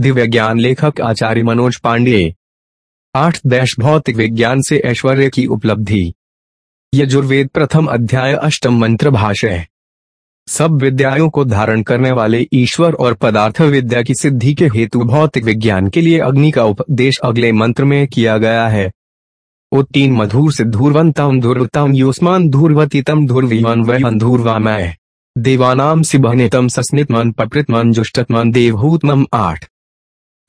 दिव्य ज्ञान लेखक आचार्य मनोज पांडे। आठ देश भौतिक विज्ञान से ऐश्वर्य की उपलब्धि। यजुर्वेद प्रथम अध्याय अष्टम मंत्र भाष्य सब विद्याओं को धारण करने वाले ईश्वर और पदार्थ विद्या की सिद्धि के हेतु भौतिक विज्ञान के लिए अग्नि का उपदेश अगले मंत्र में किया गया है। उत्तीन मधुर से धूर्वंतम धुर्वतम युष्मान धूर्वतीतम धुर्वीवन वह धूर्वामय। देवानाम सिबहनितम सस्नितमन पकृतमन जुष्टतमन देवहूतमम आठ।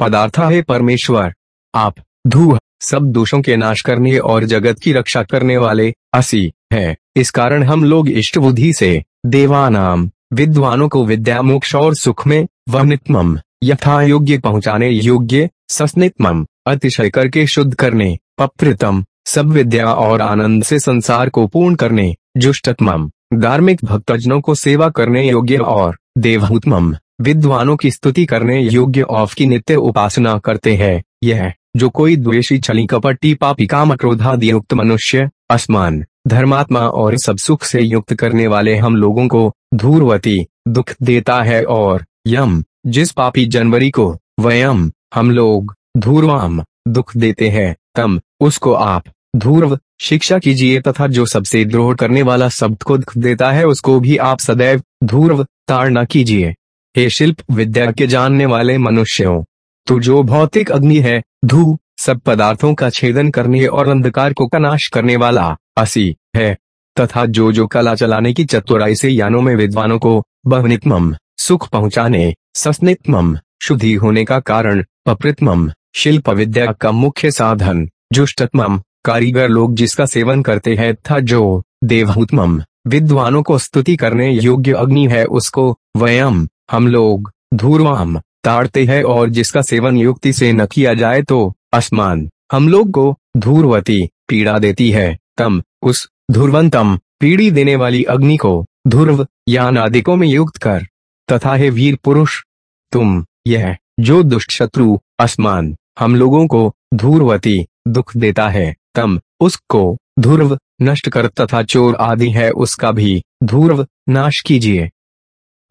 पदार्थ है परमेश्वर। आप धू सब दोषों के नाश करने और जगत की रक्षा करने वाले, असी, है। इस कारण हम लोग इष्ट बुद्धि से, देवानाम, विद्वानों को विद्या मोक्ष और सुख में वनितम यथा योग्य पहुँचाने योग्य सस्नितम अतिशय करके शुद्ध करने पप्रितम सब विद्या और आनंद से संसार को पूर्ण करने जुष्टतम धार्मिक भक्तजनों को सेवा करने योग्य और देवहूतम विद्वानों की स्तुति करने योग्य ऑफ़ की नित्य उपासना करते हैं। यह, जो कोई द्वेषी छली कपट्टी पापी काम क्रोधादि युक्त मनुष्य, असमान, धर्मात्मा और सब सुख से युक्त करने वाले हम लोगों को धूरवती, दुख देता है और, यम, जिस पापी जनवरी को, वयम, हम लोग, धूर्वाम, दुख देते हैं, तम, उसको आप, धूर्व, शिक्षा कीजिए तथा जो सबसे द्रोह करने वाला शब्द को दुख देता है उसको भी आप सदैव, धूर्व, ताड़ना कीजिए। हे शिल्प विद्या के जानने वाले मनुष्यों तो जो भौतिक अग्नि है, धू, सब पदार्थों का छेदन करने और अंधकार को कनाश करने वाला, असी, है, तथा जो जो कला चलाने की चतुराई से यानों में विद्वानों को बहुनितम सुख पहुँचाने सस्नितम शुद्धि होने का कारण अप्रतम शिल्प विद्या का मुख्य साधन जुष्टतम कारीगर लोग जिसका सेवन करते हैं था जो देवहूतम विद्वानों को स्तुति करने योग्य अग्नि है उसको, वयम हम लोग धूर्वाम ताड़ते हैं और जिसका सेवन युक्ति से न किया जाए तो असमान। हम लोग को धूर्वती पीड़ा देती है। तम, उस धुर्वंतम पीड़ी देने वाली अग्नि को ध्रुव या नादिकों में युक्त कर। तथा हे वीर पुरुष, तुम, यह, जो दुष्ट शत्रु असमान, हम लोगों को धूर्वती दुख देता है। तम, उसको ध्रुव नष्ट कर तथा चोर आदि है, उसका भी ध्रुव नाश कीजिए।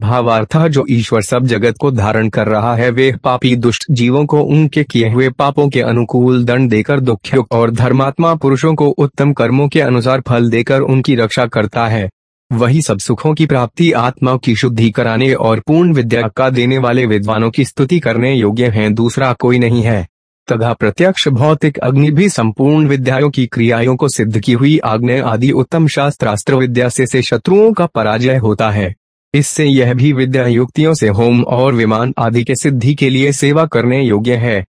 भावार्थ जो ईश्वर सब जगत को धारण कर रहा है वे पापी दुष्ट जीवों को उनके किए हुए पापों के अनुकूल दंड देकर दुख और धर्मात्मा पुरुषों को उत्तम कर्मों के अनुसार फल देकर उनकी रक्षा करता है। वही सब सुखों की प्राप्ति आत्मा की शुद्धि कराने और पूर्ण विद्या का देने वाले विद्वानों की स्तुति करने योग्य है दूसरा कोई नहीं है। तथा प्रत्यक्ष भौतिक अग्नि भी संपूर्ण विद्याओं की क्रियाओं को सिद्ध की हुई आग्ने आदि उत्तम शास्त्रास्त्र विद्या से, से शत्रुओं का पराजय होता है। इससे यह भी विद्या युक्तियों से होम और विमान आदि के सिद्धि के लिए सेवा करने योग्य है।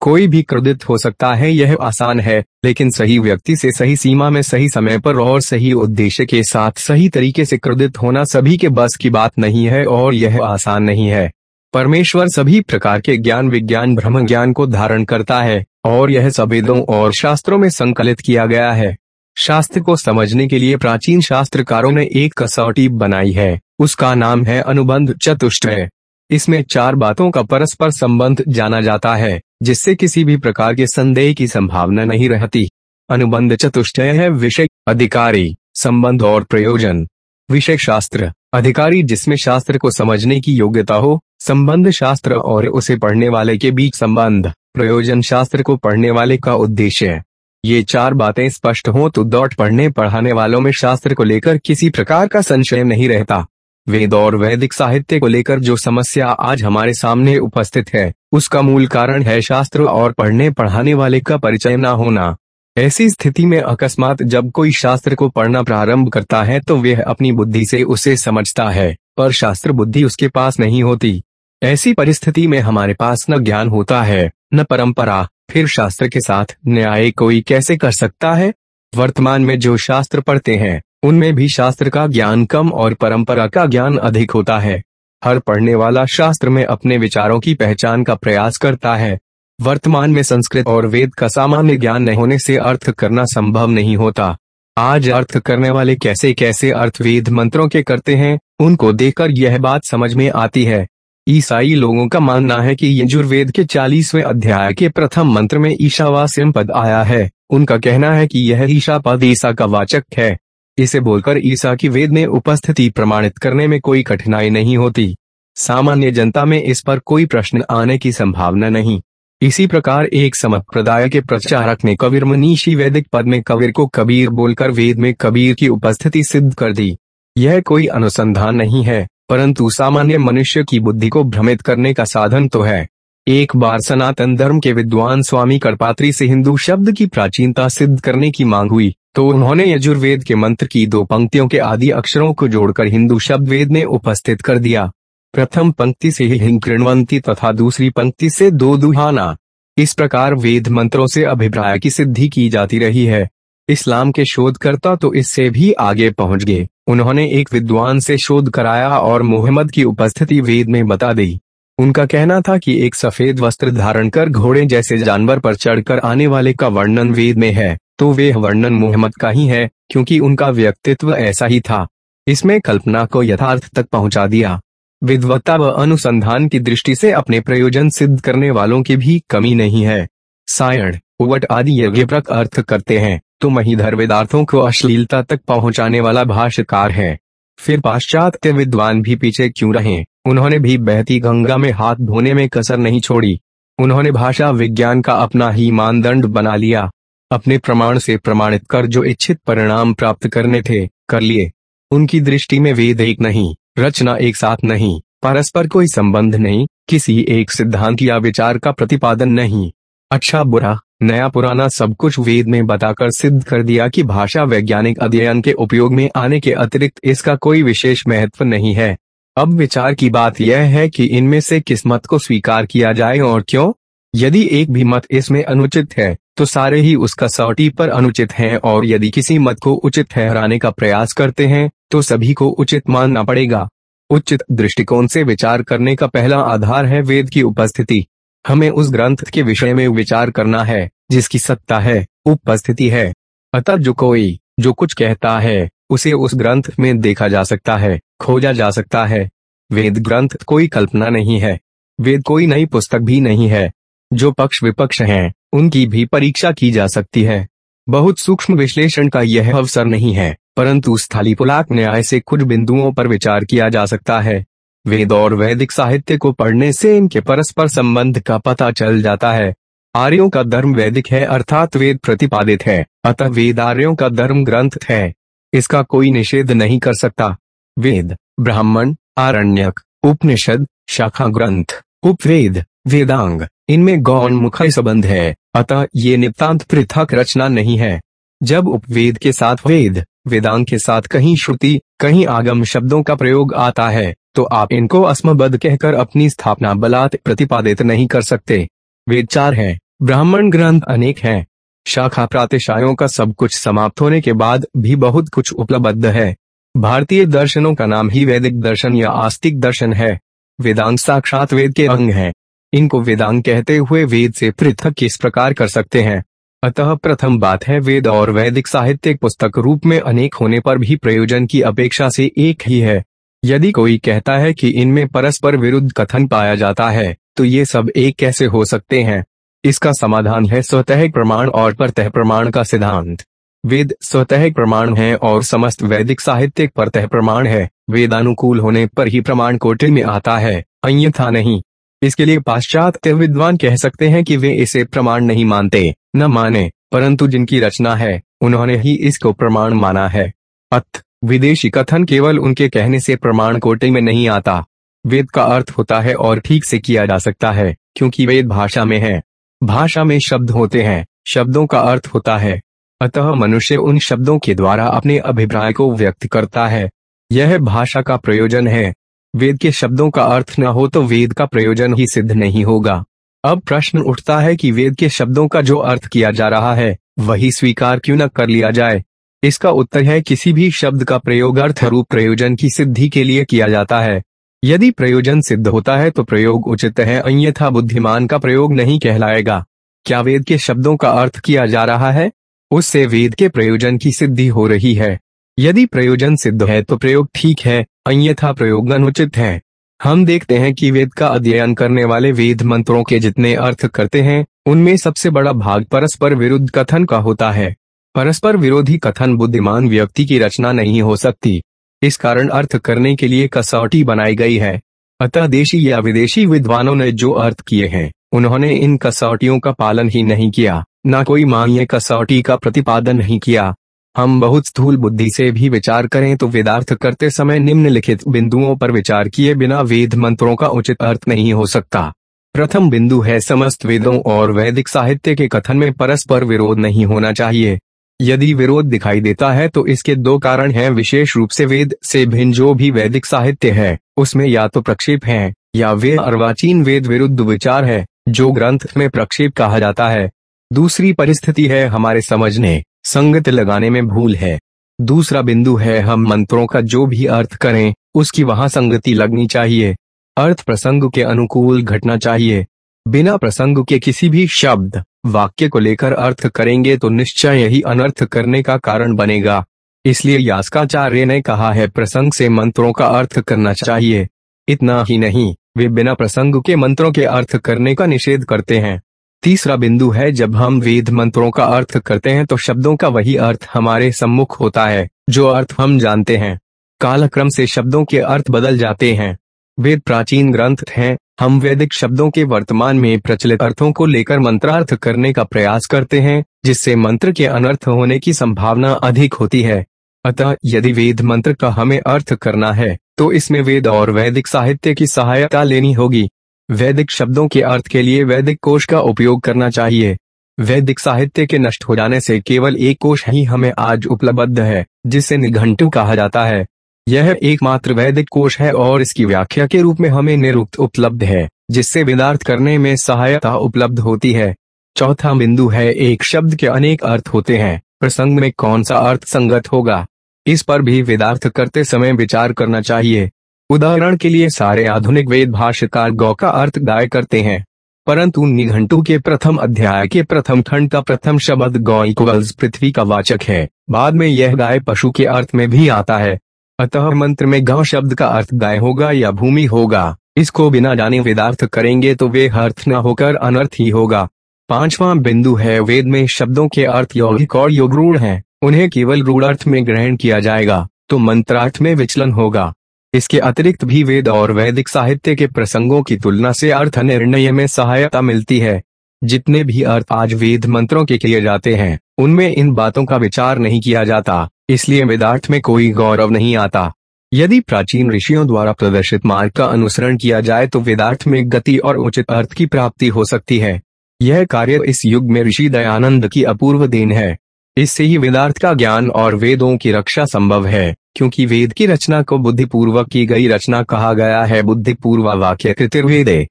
कोई भी क्रोधित हो सकता है, यह आसान है, लेकिन सही व्यक्ति से सही सीमा में सही समय पर और सही उद्देश्य के साथ सही तरीके से क्रोधित होना सभी के बस की बात नहीं है और यह आसान नहीं है। परमेश्वर सभी प्रकार के ज्ञान विज्ञान ब्रह्म ज्ञान को धारण करता है, और यह सभेदों और शास्त्रों में संकलित किया गया है। शास्त्र को समझने के लिए प्राचीन शास्त्रकारों ने एक कसौटी बनाई है। उसका नाम है अनुबंध चतुष्टय इसमें चार बातों का परस्पर संबंध जाना जाता है, जिससे किसी भी प्रकार के संदेह की संभावना नहीं रहती। अनुबंध चतुष्टय है विषय, अधिकारी, संबंध और प्रयोजन। विषय शास्त्र, अधिकारी जिसमें शास्त्र को समझने की योग्यता हो, संबंध शास्त्र और उसे पढ़ने वाले के बीच संबंध, प्रयोजन शास्त्र को पढ़ने वाले का उद्देश्य। ये चार बातें स्पष्ट हो तो दौड़ पढ़ने, पढ़ाने वालों में शास्त्र को लेकर किसी प्रकार का संशय नहीं रहता। वेद और वैदिक साहित्य को लेकर जो समस्या आज हमारे सामने उपस्थित है, उसका मूल कारण है शास्त्र और पढ़ने पढ़ाने वाले का परिचय न होना। ऐसी स्थिति में अकस्मात जब कोई शास्त्र को पढ़ना प्रारंभ करता है तो वह अपनी बुद्धि से उसे समझता है, पर शास्त्र बुद्धि उसके पास नहीं होती। ऐसी परिस्थिति में हमारे पास न ज्ञान होता है, न परंपरा, फिर शास्त्र के साथ न्याय कोई कैसे कर सकता है? वर्तमान में जो शास्त्र पढ़ते हैं उनमें भी शास्त्र का ज्ञान कम और परंपरा का ज्ञान अधिक होता है। हर पढ़ने वाला शास्त्र में अपने विचारों की पहचान का प्रयास करता है। वर्तमान में संस्कृत और वेद का सामान्य ज्ञान न होने से अर्थ करना संभव नहीं होता। आज अर्थ करने वाले कैसे कैसे अर्थ वेद मंत्रों के करते हैं, उनको देखकर यह बात समझ में आती है। ईसाई लोगों का मानना है कि यजुर्वेद के चालीसवें अध्याय के प्रथम मंत्र में ईशावास्यम पद आया है। उनका कहना है कि यह ईशा पद ईसा का वाचक है। इसे बोलकर ईसा की वेद में उपस्थिति प्रमाणित करने में कोई कठिनाई नहीं होती। सामान्य जनता में इस पर कोई प्रश्न आने की संभावना नहीं। इसी प्रकार एक संप्रदाय के प्रचारक ने कबीर मनीषी वैदिक पद में कबीर को कबीर बोलकर वेद में कबीर की उपस्थिति सिद्ध कर दी। यह कोई अनुसंधान नहीं है, परंतु सामान्य मनुष्य की बुद्धि को भ्रमित करने का साधन तो है। एक बार सनातन धर्म के विद्वान स्वामी करपात्री से हिंदू शब्द की प्राचीनता सिद्ध करने की मांग हुई। तो उन्होंने यजुर्वेद के मंत्र की दो पंक्तियों के आदि अक्षरों को जोड़कर हिंदू शब्द वेद में उपस्थित कर दिया। प्रथम पंक्ति से ही हिंग कृणवंती तथा दूसरी पंक्ति से दो दुहाना। इस प्रकार वेद मंत्रों से अभिप्राय की सिद्धि की जाती रही है। इस्लाम के शोधकर्ता तो इससे भी आगे पहुँच गए। उन्होंने एक विद्वान से शोध कराया और मोहम्मद की उपस्थिति वेद में बता दी। उनका कहना था कि एक सफ़ेद वस्त्र धारण कर घोड़े जैसे जानवर पर चढ़कर आने वाले का वर्णन वेद में है। तो वे वर्णन मोहम्मद का ही है, क्योंकि उनका व्यक्तित्व ऐसा ही था। इसमें कल्पना को यथार्थ तक पहुँचा दिया। विद्वत्ता व अनुसंधान की दृष्टि से अपने प्रयोजन सिद्ध करने वालों की भी कमी नहीं है। सायण, उवट आदि यज्ञप्रक अर्थ करते हैं तो महीधर वेदार्थों को अश्लीलता तक पहुँचाने वाला भाष्यकार है। फिर पाश्चात्य विद्वान भी पीछे क्यों रहे? उन्होंने भी बहती गंगा में हाथ धोने में कसर नहीं छोड़ी। उन्होंने भाषा विज्ञान का अपना ही मानदंड बना लिया। अपने प्रमाण से प्रमाणित कर जो इच्छित परिणाम प्राप्त करने थे, कर लिए। उनकी दृष्टि में वेद एक नहीं, रचना एक साथ नहीं, परस्पर कोई संबंध नहीं, किसी एक सिद्धांत या विचार का प्रतिपादन नहीं। अच्छा बुरा, नया पुराना सब कुछ वेद में बताकर सिद्ध कर दिया कि भाषा वैज्ञानिक अध्ययन के उपयोग में आने के अतिरिक्त इसका कोई विशेष महत्व नहीं है। अब विचार की बात यह है कि इनमें से किस मत को स्वीकार किया जाए और क्यों? यदि एक भी मत इसमें अनुचित है तो सारे ही उसका सौटी पर अनुचित हैं और यदि किसी मत को उचित ठहराने का प्रयास करते हैं तो सभी को उचित मानना पड़ेगा। उचित दृष्टिकोण से विचार करने का पहला आधार है वेद की उपस्थिति। हमें उस ग्रंथ के विषय में विचार करना है जिसकी सत्ता है उपस्थिति है। अतः जो कोई जो कुछ कहता है उसे उस ग्रंथ में देखा जा सकता है खोजा जा सकता है। वेद ग्रंथ कोई कल्पना नहीं है। वेद कोई नई पुस्तक भी नहीं है। जो पक्ष विपक्ष हैं, उनकी भी परीक्षा की जा सकती है। बहुत सूक्ष्म विश्लेषण का यह अवसर नहीं है, परंतु स्थाली पुलाक न्याय से कुछ बिंदुओं पर विचार किया जा सकता है। वेद और वैदिक साहित्य को पढ़ने से इनके परस्पर संबंध का पता चल जाता है। आर्यों का धर्म वैदिक है अर्थात वेद प्रतिपादित है, अतः वेद आर्यों का धर्म ग्रंथ है। इसका कोई निषेध नहीं कर सकता। वेद, ब्राह्मण, आरण्यक, उपनिषद, शाखा ग्रंथ, उपवेद, वेदांग, इनमें गौण मुख संबंध है। अतः ये नितांत पृथक रचना नहीं है। जब उपवेद के साथ वेद वेदांग के साथ कहीं श्रुति, कहीं आगम शब्दों का प्रयोग आता है तो आप इनको अस्मबद्ध कहकर अपनी स्थापना बलात् प्रतिपादित नहीं कर सकते। वेद चार है, ब्राह्मण ग्रंथ अनेक हैं। शाखा प्रातिशायों का सब कुछ समाप्त होने के बाद भी बहुत कुछ उपलब्ध है। भारतीय दर्शनों का नाम ही वैदिक दर्शन या आस्तिक दर्शन है। वेदांत साक्षात वेद के अंग हैं। इनको वेदांग कहते हुए वेद से पृथक किस प्रकार कर सकते हैं? अतः प्रथम बात है वेद और वैदिक साहित्य पुस्तक रूप में अनेक होने पर भी प्रयोजन की अपेक्षा से एक ही है। यदि कोई कहता है कि इनमें परस्पर विरुद्ध कथन पाया जाता है तो ये सब एक कैसे हो सकते हैं? इसका समाधान है स्वतः प्रमाण और परतः प्रमाण का सिद्धांत। वेद स्वतः प्रमाण है और समस्त वैदिक साहित्य परतः प्रमाण है। वेदानुकूल होने पर ही प्रमाण कोटि में आता है, अन्यथा नहीं। इसके लिए पाश्चात्य विद्वान कह सकते हैं कि वे इसे प्रमाण नहीं मानते, न माने, परंतु जिनकी रचना है, उन्होंने ही इसको प्रमाण माना है। अत, विदेशी कथन केवल उनके कहने से प्रमाण कोटे में नहीं आता। वेद का अर्थ होता है और ठीक से किया जा सकता है, क्योंकि वेद भाषा में है। भाषा में शब्द होते हैं, शब्दों का अर्थ होता है। अतः मनुष्य उन शब्दों के द्वारा अपने अभिप्राय को व्यक्त करता है। यह भाषा का प्रयोजन है। वेद के शब्दों का अर्थ न हो तो वेद का प्रयोजन ही सिद्ध नहीं होगा। अब प्रश्न उठता है कि वेद के शब्दों का जो अर्थ किया जा रहा है, वही स्वीकार क्यों न कर लिया जाए? इसका उत्तर है, किसी भी शब्द का प्रयोग अर्थ रूप प्रयोजन की सिद्धि के लिए किया जाता है। यदि प्रयोजन सिद्ध होता है तो प्रयोग उचित है, अन्यथा बुद्धिमान का प्रयोग नहीं कहलाएगा। क्या वेद के शब्दों का अर्थ किया जा रहा है? उससे वेद के प्रयोजन की सिद्धि हो रही है। यदि प्रयोजन सिद्ध है तो प्रयोग ठीक है अन्यथा प्रयोग अनुचित है। हम देखते हैं कि वेद का अध्ययन करने वाले वेद मंत्रों के जितने अर्थ करते हैं, उनमें सबसे बड़ा भाग परस्पर विरुद्ध कथन का होता है। परस्पर विरोधी कथन बुद्धिमान व्यक्ति की रचना नहीं हो सकती। इस कारण अर्थ करने के लिए कसौटी बनाई गई है। अतः देशी या विदेशी विद्वानों ने जो अर्थ किए हैं, उन्होंने इन कसौटियों का पालन ही नहीं किया, न कोई मान्य कसौटी का प्रतिपादन नहीं किया। हम बहुत स्थूल बुद्धि से भी विचार करें तो वेदार्थ करते समय निम्नलिखित बिंदुओं पर विचार किए बिना वेद मंत्रों का उचित अर्थ नहीं हो सकता। प्रथम बिंदु है समस्त वेदों और वैदिक साहित्य के कथन में परस्पर विरोध नहीं होना चाहिए। यदि विरोध दिखाई देता है तो इसके दो कारण हैं, विशेष रूप से वेद से भिन्न जो भी वैदिक साहित्य है, उसमें या तो प्रक्षेप है, या वे अर्वाचीन वेद विरुद्ध विचार है, जो ग्रंथ में प्रक्षेप कहा जाता है। दूसरी परिस्थिति है हमारे समझने। संगत लगाने में भूल है। दूसरा बिंदु है हम मंत्रों का जो भी अर्थ करें, उसकी वहाँ संगति लगनी चाहिए। अर्थ प्रसंग के अनुकूल घटना चाहिए। बिना प्रसंग के किसी भी शब्द, वाक्य को लेकर अर्थ करेंगे तो निश्चय यही अनर्थ करने का कारण बनेगा। इसलिए यास्काचार्य ने कहा है, प्रसंग से मंत्रों का अर्थ करना चाहिए। इतना ही नहीं, वे बिना प्रसंग के मंत्रों के अर्थ करने का निषेध करते हैं। तीसरा बिंदु है, जब हम वेद मंत्रों का अर्थ करते हैं तो शब्दों का वही अर्थ हमारे सम्मुख होता है, जो अर्थ हम जानते हैं। कालक्रम से शब्दों के अर्थ बदल जाते हैं। वेद प्राचीन ग्रंथ हैं। हम वैदिक शब्दों के वर्तमान में प्रचलित अर्थों को लेकर मंत्रार्थ करने का प्रयास करते हैं, जिससे मंत्र के अनर्थ होने की संभावना अधिक होती है। अतः, यदि वेद मंत्र का हमें अर्थ करना है तो इसमें वेद और वैदिक साहित्य की सहायता लेनी होगी। वैदिक शब्दों के अर्थ के लिए वैदिक कोश का उपयोग करना चाहिए। वैदिक साहित्य के नष्ट हो जाने से केवल एक कोश ही हमें आज उपलब्ध है, जिसे निघंटु कहा जाता है। यह एकमात्र वैदिक कोश है और इसकी व्याख्या के रूप में हमें निरुक्त उपलब्ध है, जिससे वेदार्थ करने में सहायता उपलब्ध होती है। चौथा बिंदु है, एक शब्द के अनेक अर्थ होते हैं। प्रसंग में कौन सा अर्थ संगत होगा? इस पर भी वेदार्थ करते समय विचार करना चाहिए। उदाहरण के लिए सारे आधुनिक वेद भाष्यकार गौ का अर्थ गाय करते हैं। परंतु निघंटू के प्रथम अध्याय के प्रथम खंड का प्रथम शब्द गौ इक्वल्स पृथ्वी का वाचक है। बाद में यह गाय पशु के अर्थ में भी आता है। अतः मंत्र में गौ शब्द का अर्थ गाय होगा या भूमि होगा। इसको बिना जाने वेदार्थ करेंगे तो वे अर्थ न होकर अनर्थ ही होगा। पांचवा बिंदु है वेद में शब्दों के अर्थ यौगिक और योगरूढ़ हैं। उन्हें केवल रूढ़ अर्थ में ग्रहण किया जाएगा तो मंत्रार्थ में विचलन होगा। इसके अतिरिक्त भी वेद और वैदिक साहित्य के प्रसंगों की तुलना से अर्थ निर्णय में सहायता मिलती है। जितने भी अर्थ आज वेद मंत्रों के किए जाते हैं, उनमें इन बातों का विचार नहीं किया जाता, इसलिए वेदार्थ में कोई गौरव नहीं आता। यदि प्राचीन ऋषियों द्वारा प्रदर्शित मार्ग का अनुसरण किया जाए तो वेदार्थ में गति और उचित अर्थ की प्राप्ति हो सकती है। यह कार्य इस युग में ऋषि दयानंद की अपूर्व देन है। इससे ही वेदार्थ का ज्ञान और वेदों की रक्षा संभव है। क्योंकि वेद की रचना को बुद्धिपूर्वक की गई रचना कहा गया है, बुद्धिपूर्व वाक्य कृतिर्वेदे।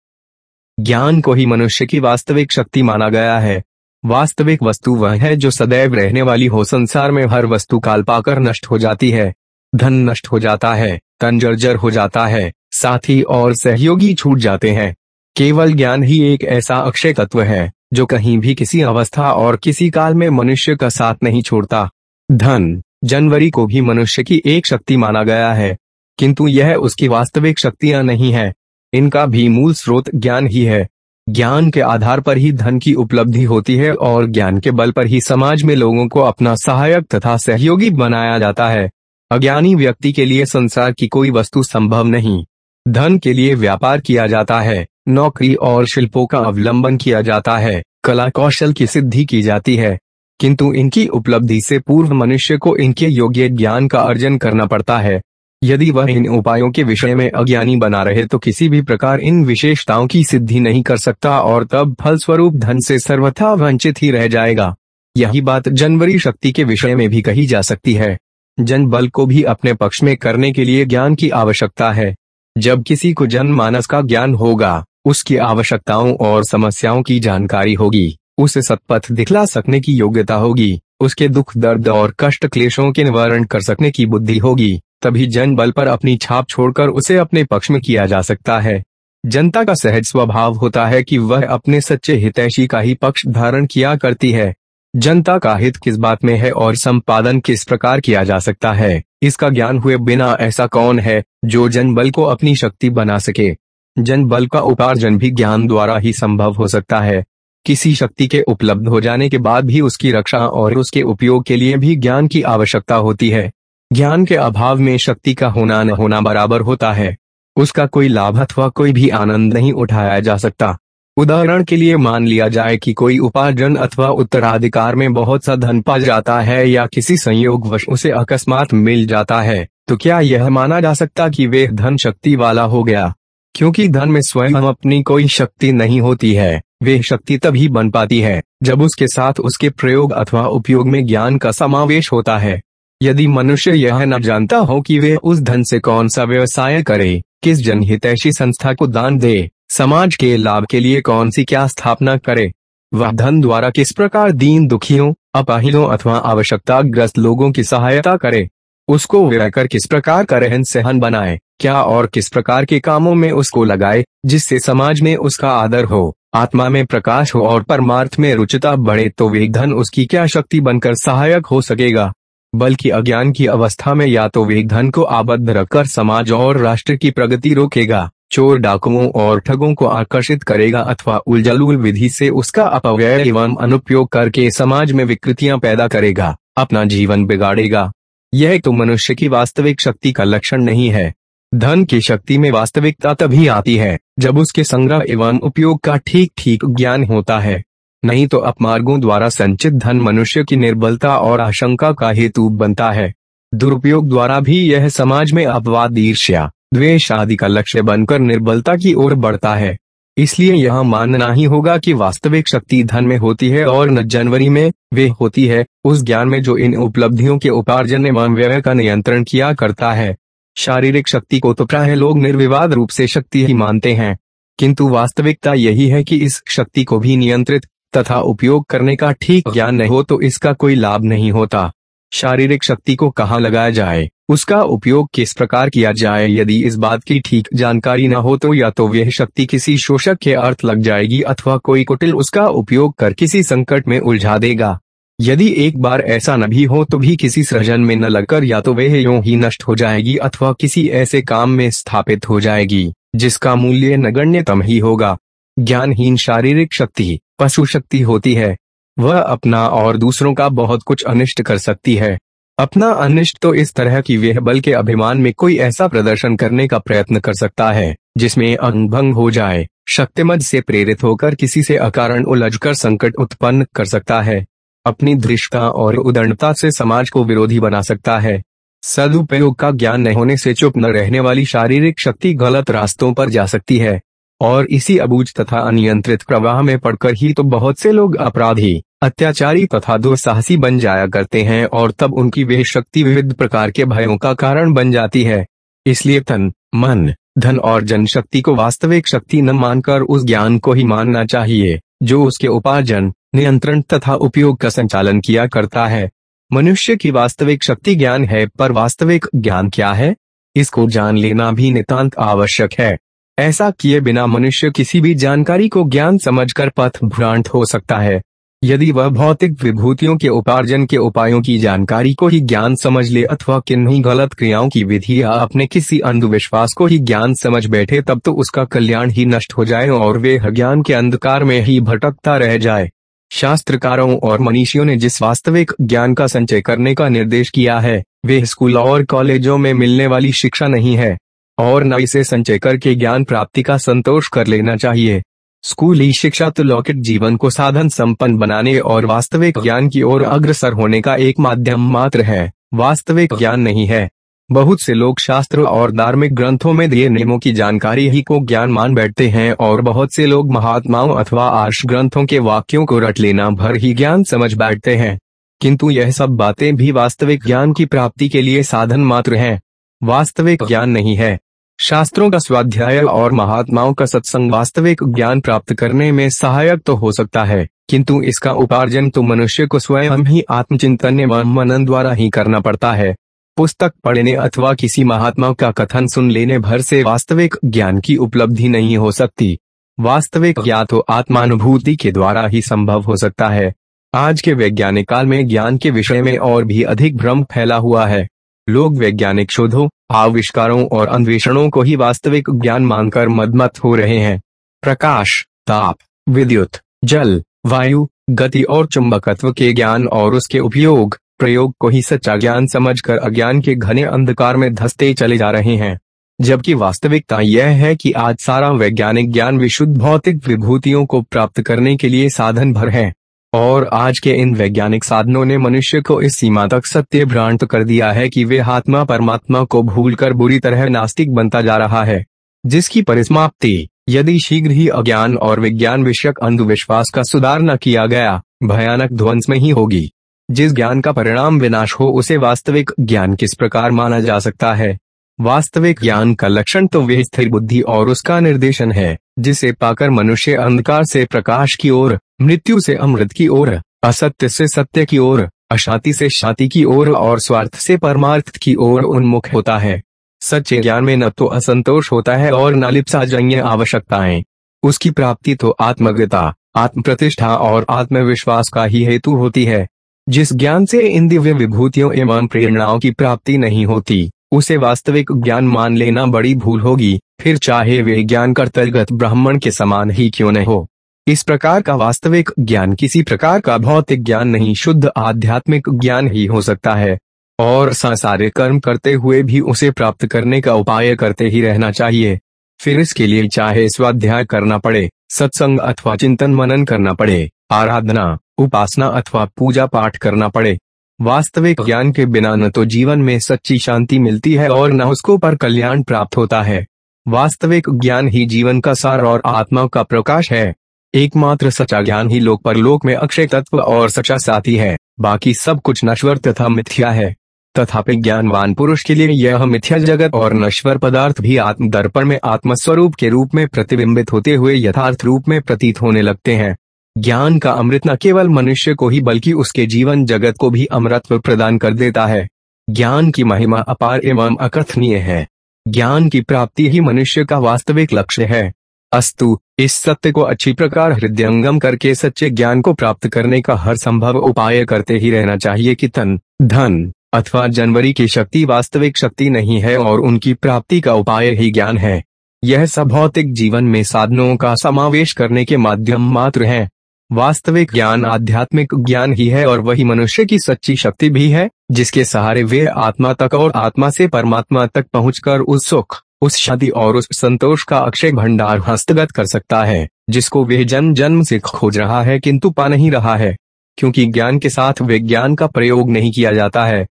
ज्ञान को ही मनुष्य की वास्तविक शक्ति माना गया है। वास्तविक वस्तु वह है जो सदैव रहने वाली हो, संसार में हर वस्तु काल पाकर नष्ट हो जाती है। धन नष्ट हो जाता है, तन जर्जर हो जाता है, साथी और सहयोगी छूट जाते हैं। केवल ज्ञान ही एक ऐसा अक्षय तत्व है, जो कहीं भी किसी अवस्था और किसी काल में मनुष्य का साथ नहीं छोड़ता। धन जनवरी को भी मनुष्य की एक शक्ति माना गया है। किंतु यह उसकी वास्तविक शक्तियाँ नहीं है। इनका भी मूल स्रोत ज्ञान ही है। ज्ञान के आधार पर ही धन की उपलब्धि होती है और ज्ञान के बल पर ही समाज में लोगों को अपना सहायक तथा सहयोगी बनाया जाता है। अज्ञानी व्यक्ति के लिए संसार की कोई वस्तु संभव नहीं। धन के लिए व्यापार किया जाता है, नौकरी और शिल्पों का अवलंबन किया जाता है, कला कौशल की सिद्धि की जाती है। किंतु इनकी उपलब्धि से पूर्व मनुष्य को इनके योग्य ज्ञान का अर्जन करना पड़ता है। यदि वह इन उपायों के विषय में अज्ञानी बना रहे तो किसी भी प्रकार इन विशेषताओं की सिद्धि नहीं कर सकता और तब फलस्वरूप धन से सर्वथा वंचित ही रह जाएगा। यही बात जनवरी शक्ति के विषय में भी कही जा सकती है। जन बल को भी अपने पक्ष में करने के लिए ज्ञान की आवश्यकता है। जब किसी को जन मानस का ज्ञान होगा, उसकी आवश्यकताओं और समस्याओं की जानकारी होगी। उसे सतपथ दिखला सकने की योग्यता होगी, उसके दुख, दर्द और कष्ट क्लेशों के निवारण कर सकने की बुद्धि होगी, तभी जन बल पर अपनी छाप छोड़कर उसे अपने पक्ष में किया जा सकता है। जनता का सहज स्वभाव होता है कि वह अपने सच्चे हितैषी का ही पक्ष धारण किया करती है। जनता का हित किस बात में है और संपादन किस प्रकार किया जा सकता है, इसका ज्ञान हुए बिना ऐसा कौन है, जो जन बल को अपनी शक्ति बना सके। जन बल का उपार्जन भी ज्ञान द्वारा ही संभव हो सकता है। किसी शक्ति के उपलब्ध हो जाने के बाद भी उसकी रक्षा और उसके उपयोग के लिए भी ज्ञान की आवश्यकता होती है। ज्ञान के अभाव में शक्ति का होना न होना बराबर होता है। उसका कोई लाभ अथवा कोई भी आनंद नहीं उठाया जा सकता। उदाहरण के लिए मान लिया जाए कि कोई उपार्जन अथवा उत्तराधिकार में बहुत सा धन पा जाता है या किसी संयोग वश उसे अकस्मात मिल जाता है तो क्या यह माना जा सकता कि वे धन शक्ति वाला हो गया? क्योंकि धन में स्वयं अपनी कोई शक्ति नहीं होती है। वे शक्ति तभी बन पाती है, जब उसके साथ उसके प्रयोग अथवा उपयोग में ज्ञान का समावेश होता है। यदि मनुष्य यह न जानता हो कि वे उस धन से कौन सा व्यवसाय करे, किस जनहितैषी संस्था को दान दे, समाज के लाभ के लिए कौन सी क्या स्थापना करे, वह धन द्वारा किस प्रकार दीन दुखियों, अपाहिलों अथवा आवश्यकताग्रस्त लोगों की सहायता करे, उसको व्यय कर किस प्रकार का रहन सहन बनाए, क्या और किस प्रकार के कामों में उसको लगाए, जिससे समाज में उसका आदर हो। आत्मा में प्रकाश हो और परमार्थ में रुचिता बढ़े तो वे धन उसकी क्या शक्ति बनकर सहायक हो सकेगा? बल्कि अज्ञान की अवस्था में या तो वे धन को आबद्ध रखकर समाज और राष्ट्र की प्रगति रोकेगा, चोर डाकुओं और ठगों को आकर्षित करेगा अथवा उलझलूल विधि से उसका अपव्यय एवं अनुपयोग करके समाज में विकृतियाँ पैदा करेगा, अपना जीवन बिगाड़ेगा। यह तो मनुष्य की वास्तविक शक्ति का लक्षण नहीं है। धन की शक्ति में वास्तविकता तभी आती है, जब उसके संग्रह एवं उपयोग का ठीक ठीक ज्ञान होता है। नहीं तो अपमार्गों द्वारा संचित धन मनुष्य की निर्बलता और आशंका का हेतु बनता है। दुरुपयोग द्वारा भी यह समाज में अपवाद, ईर्ष्या, द्वेष आदि का लक्ष्य बनकर निर्बलता की ओर बढ़ता है। इसलिए यह मानना ही होगा कि वास्तविक शक्ति धन में होती है और न जनवरी में वे होती है। उस ज्ञान में जो इन उपलब्धियों के उपार्जन एवं व्यय का नियंत्रण किया करता है। शारीरिक शक्ति को तो प्राय लोग निर्विवाद रूप से शक्ति ही मानते हैं। किंतु वास्तविकता यही है कि इस शक्ति को भी नियंत्रित तथा उपयोग करने का ठीक ज्ञान नहीं हो तो इसका कोई लाभ नहीं होता। शारीरिक शक्ति को कहाँ लगाया जाए? उसका उपयोग किस प्रकार किया जाए? यदि इस बात की ठीक जानकारी न हो तो या तो वह शक्ति किसी शोषक के अर्थ लग जाएगी अथवा कोई कुटिल उसका उपयोग कर किसी संकट में उलझा देगा। यदि एक बार ऐसा न भी हो तो भी किसी सृजन में न लगकर या तो वह यूँ ही नष्ट हो जाएगी अथवा किसी ऐसे काम में स्थापित हो जाएगी, जिसका मूल्य नगण्यतम ही होगा। ज्ञानहीन शारीरिक शक्ति पशु शक्ति होती है। वह अपना और दूसरों का बहुत कुछ अनिष्ट कर सकती है। अपना अनिष्ट तो इस तरह की वह बल के अभिमान में कोई ऐसा प्रदर्शन करने का प्रयत्न कर सकता है, जिसमें अंग भंग हो जाए। शक्तिमद से प्रेरित होकर किसी से अकारण उलझकर संकट उत्पन्न कर सकता है। अपनी धृष्टता और उदंडता से समाज को विरोधी बना सकता है। सदुपयोग का ज्ञान न होने से चुप न रहने वाली शारीरिक शक्ति गलत रास्तों पर जा सकती है। और इसी अबूझ तथा अनियंत्रित प्रवाह में पड़कर ही तो बहुत से लोग अपराधी, अत्याचारी तथा दुस्साहसी बन जाया करते हैं और तब उनकी वह शक्ति विविध प्रकार के भयों का कारण बन जाती है। इसलिए तन, मन, धन और जनशक्ति को वास्तविक शक्ति न मानकर उस ज्ञान को ही मानना चाहिए। जो उसके उपार्जन, नियंत्रण तथा उपयोग का संचालन किया करता है। मनुष्य की वास्तविक शक्ति ज्ञान है, पर वास्तविक ज्ञान क्या है? इसको जान लेना भी नितांत आवश्यक है। ऐसा किए बिना मनुष्य किसी भी जानकारी को ज्ञान समझकर पथ भ्रांत हो सकता है। यदि वह भौतिक विभूतियों के उपार्जन के उपायों की जानकारी को ही ज्ञान समझ ले अथवा किन्हीं गलत क्रियाओं की विधि या अपने किसी अंधविश्वास को ही ज्ञान समझ बैठे, तब तो उसका कल्याण ही नष्ट हो जाए और वे अज्ञान के अंधकार में ही भटकता रह जाए। शास्त्रकारों और मनीषियों ने जिस वास्तविक ज्ञान का संचय करने का निर्देश किया है, वे स्कूल और कॉलेजों में मिलने वाली शिक्षा नहीं है, और न इसे संचय करके ज्ञान प्राप्ति का संतोष कर लेना चाहिए। स्कूली शिक्षा तो लौकिक जीवन को साधन संपन्न बनाने और वास्तविक ज्ञान की ओर अग्रसर होने का एक माध्यम मात्र है। वास्तविक ज्ञान नहीं है। बहुत से लोग शास्त्र और धार्मिक ग्रंथों में दिए नियमों की जानकारी ही को ज्ञान मान बैठते हैं और बहुत से लोग महात्माओं अथवा आर्ष ग्रंथों के वाक्यों को रट लेना भर ही ज्ञान समझ बैठते हैं। किंतु यह सब बातें भी वास्तविक ज्ञान की प्राप्ति के लिए साधन मात्र हैं। वास्तविक ज्ञान नहीं है। शास्त्रों का स्वाध्याय और महात्माओं का सत्संग वास्तविक ज्ञान प्राप्त करने में सहायक तो हो सकता है, किंतु इसका उपार्जन तो मनुष्य को स्वयं ही आत्मचिंतन एवं मनन द्वारा ही करना पड़ता है। पुस्तक पढ़ने अथवा किसी महात्मा का कथन सुन लेने भर से वास्तविक ज्ञान की उपलब्धि नहीं हो सकती। वास्तविक या तो आत्मानुभूति के द्वारा ही संभव हो सकता है। आज के वैज्ञानिक काल में ज्ञान के विषय में और भी अधिक भ्रम फैला हुआ है। लोग वैज्ञानिक शोधों, आविष्कारों और अन्वेषणों को ही वास्तविक ज्ञान मानकर मदमत हो रहे हैं। प्रकाश, ताप, विद्युत, जल, वायु, गति और चुंबकत्व के ज्ञान और उसके उपयोग, प्रयोग को ही सच्चा ज्ञान समझकर अज्ञान के घने अंधकार में धसते चले जा रहे हैं। जबकि वास्तविकता यह है कि आज सारा वैज्ञानिक ज्ञान विशुद्ध भौतिक विभूतियों को प्राप्त करने के लिए साधन भर है। और आज के इन वैज्ञानिक साधनों ने मनुष्य को इस सीमा तक सत्य भ्रांत कर दिया है कि वे आत्मा परमात्मा को भूलकर बुरी तरह नास्तिक बनता जा रहा है। जिसकी परिसमाप्ति, यदि शीघ्र ही अज्ञान और विज्ञान विषयक अंधविश्वास का सुधार न किया गया, भयानक ध्वंस में ही होगी। जिस ज्ञान का परिणाम विनाश हो, उसे वास्तविक ज्ञान किस प्रकार माना जा सकता है? वास्तविक ज्ञान का लक्षण तो वे स्थिर बुद्धि और उसका निर्देशन है, जिसे पाकर मनुष्य अंधकार से प्रकाश की ओर, मृत्यु से अमृत की ओर, असत्य से सत्य की ओर, अशांति से शांति की ओर और स्वार्थ से परमार्थ की ओर उन्मुख होता है। सच्चे ज्ञान में न तो असंतोष होता है और न लिप्साजन्य आवश्यकताएँ। उसकी प्राप्ति तो आत्मज्ञता आत्म प्रतिष्ठा और आत्मविश्वास का ही हेतु होती है। जिस ज्ञान से इन दिव्य विभूतियों एवं प्रेरणाओं की प्राप्ति नहीं होती उसे वास्तविक ज्ञान मान लेना बड़ी भूल होगी, फिर चाहे वे ज्ञान कर्तलगत ब्राह्मण के समान ही क्यों न हो। इस प्रकार का वास्तविक ज्ञान किसी प्रकार का भौतिक ज्ञान नहीं, शुद्ध आध्यात्मिक ज्ञान ही हो सकता है। और संसारिक कर्म करते हुए भी उसे प्राप्त करने का उपाय करते ही रहना चाहिए। फिर इसके लिए चाहे स्वाध्याय करना पड़े, सत्संग अथवा चिंतन मनन करना पड़े, आराधना, उपासना अथवा पूजा पाठ करना पड़े वास्तविक ज्ञान के बिना न तो जीवन में सच्ची शांति मिलती है और न उसको पर कल्याण प्राप्त होता है। वास्तविक ज्ञान ही जीवन का सार और आत्मा का प्रकाश है। एकमात्र सच्चा ज्ञान ही लोक परलोक में अक्षय तत्व और सच्चा साथी है। बाकी सब कुछ नश्वर तथा मिथ्या है। तथापि ज्ञानवान पुरुष के लिए यह मिथ्या जगत और नश्वर पदार्थ भी आत्म दर्पण में आत्मस्वरूप के रूप में प्रतिबिंबित होते हुए यथार्थ रूप में प्रतीत होने लगते हैं। ज्ञान का अमृत न केवल मनुष्य को ही बल्कि उसके जीवन जगत को भी अमृतत्व प्रदान कर देता है। ज्ञान की महिमा अपार एवं अकथनीय है। ज्ञान की प्राप्ति ही मनुष्य का वास्तविक लक्ष्य है। अस्तु, इस सत्य को अच्छी प्रकार हृदयंगम करके सच्चे ज्ञान को प्राप्त करने का हर संभव उपाय करते ही रहना चाहिए कि तन, धन, अथवा जनवरी की शक्ति वास्तविक शक्ति नहीं है और उनकी प्राप्ति का उपाय ही ज्ञान है। यह सब भौतिक जीवन में साधनों का समावेश करने के माध्यम मात्र है। वास्तविक ज्ञान आध्यात्मिक ज्ञान ही है और वही मनुष्य की सच्ची शक्ति भी है, जिसके सहारे वे आत्मा तक और आत्मा से परमात्मा तक पहुंचकर उस सुख, उस शादी और उस संतोष का अक्षय भंडार हस्तगत कर सकता है, जिसको वे जन्म जन्म से खोज रहा है किंतु पा नहीं रहा है, क्योंकि ज्ञान के साथ विज्ञान का प्रयोग नहीं किया जाता है।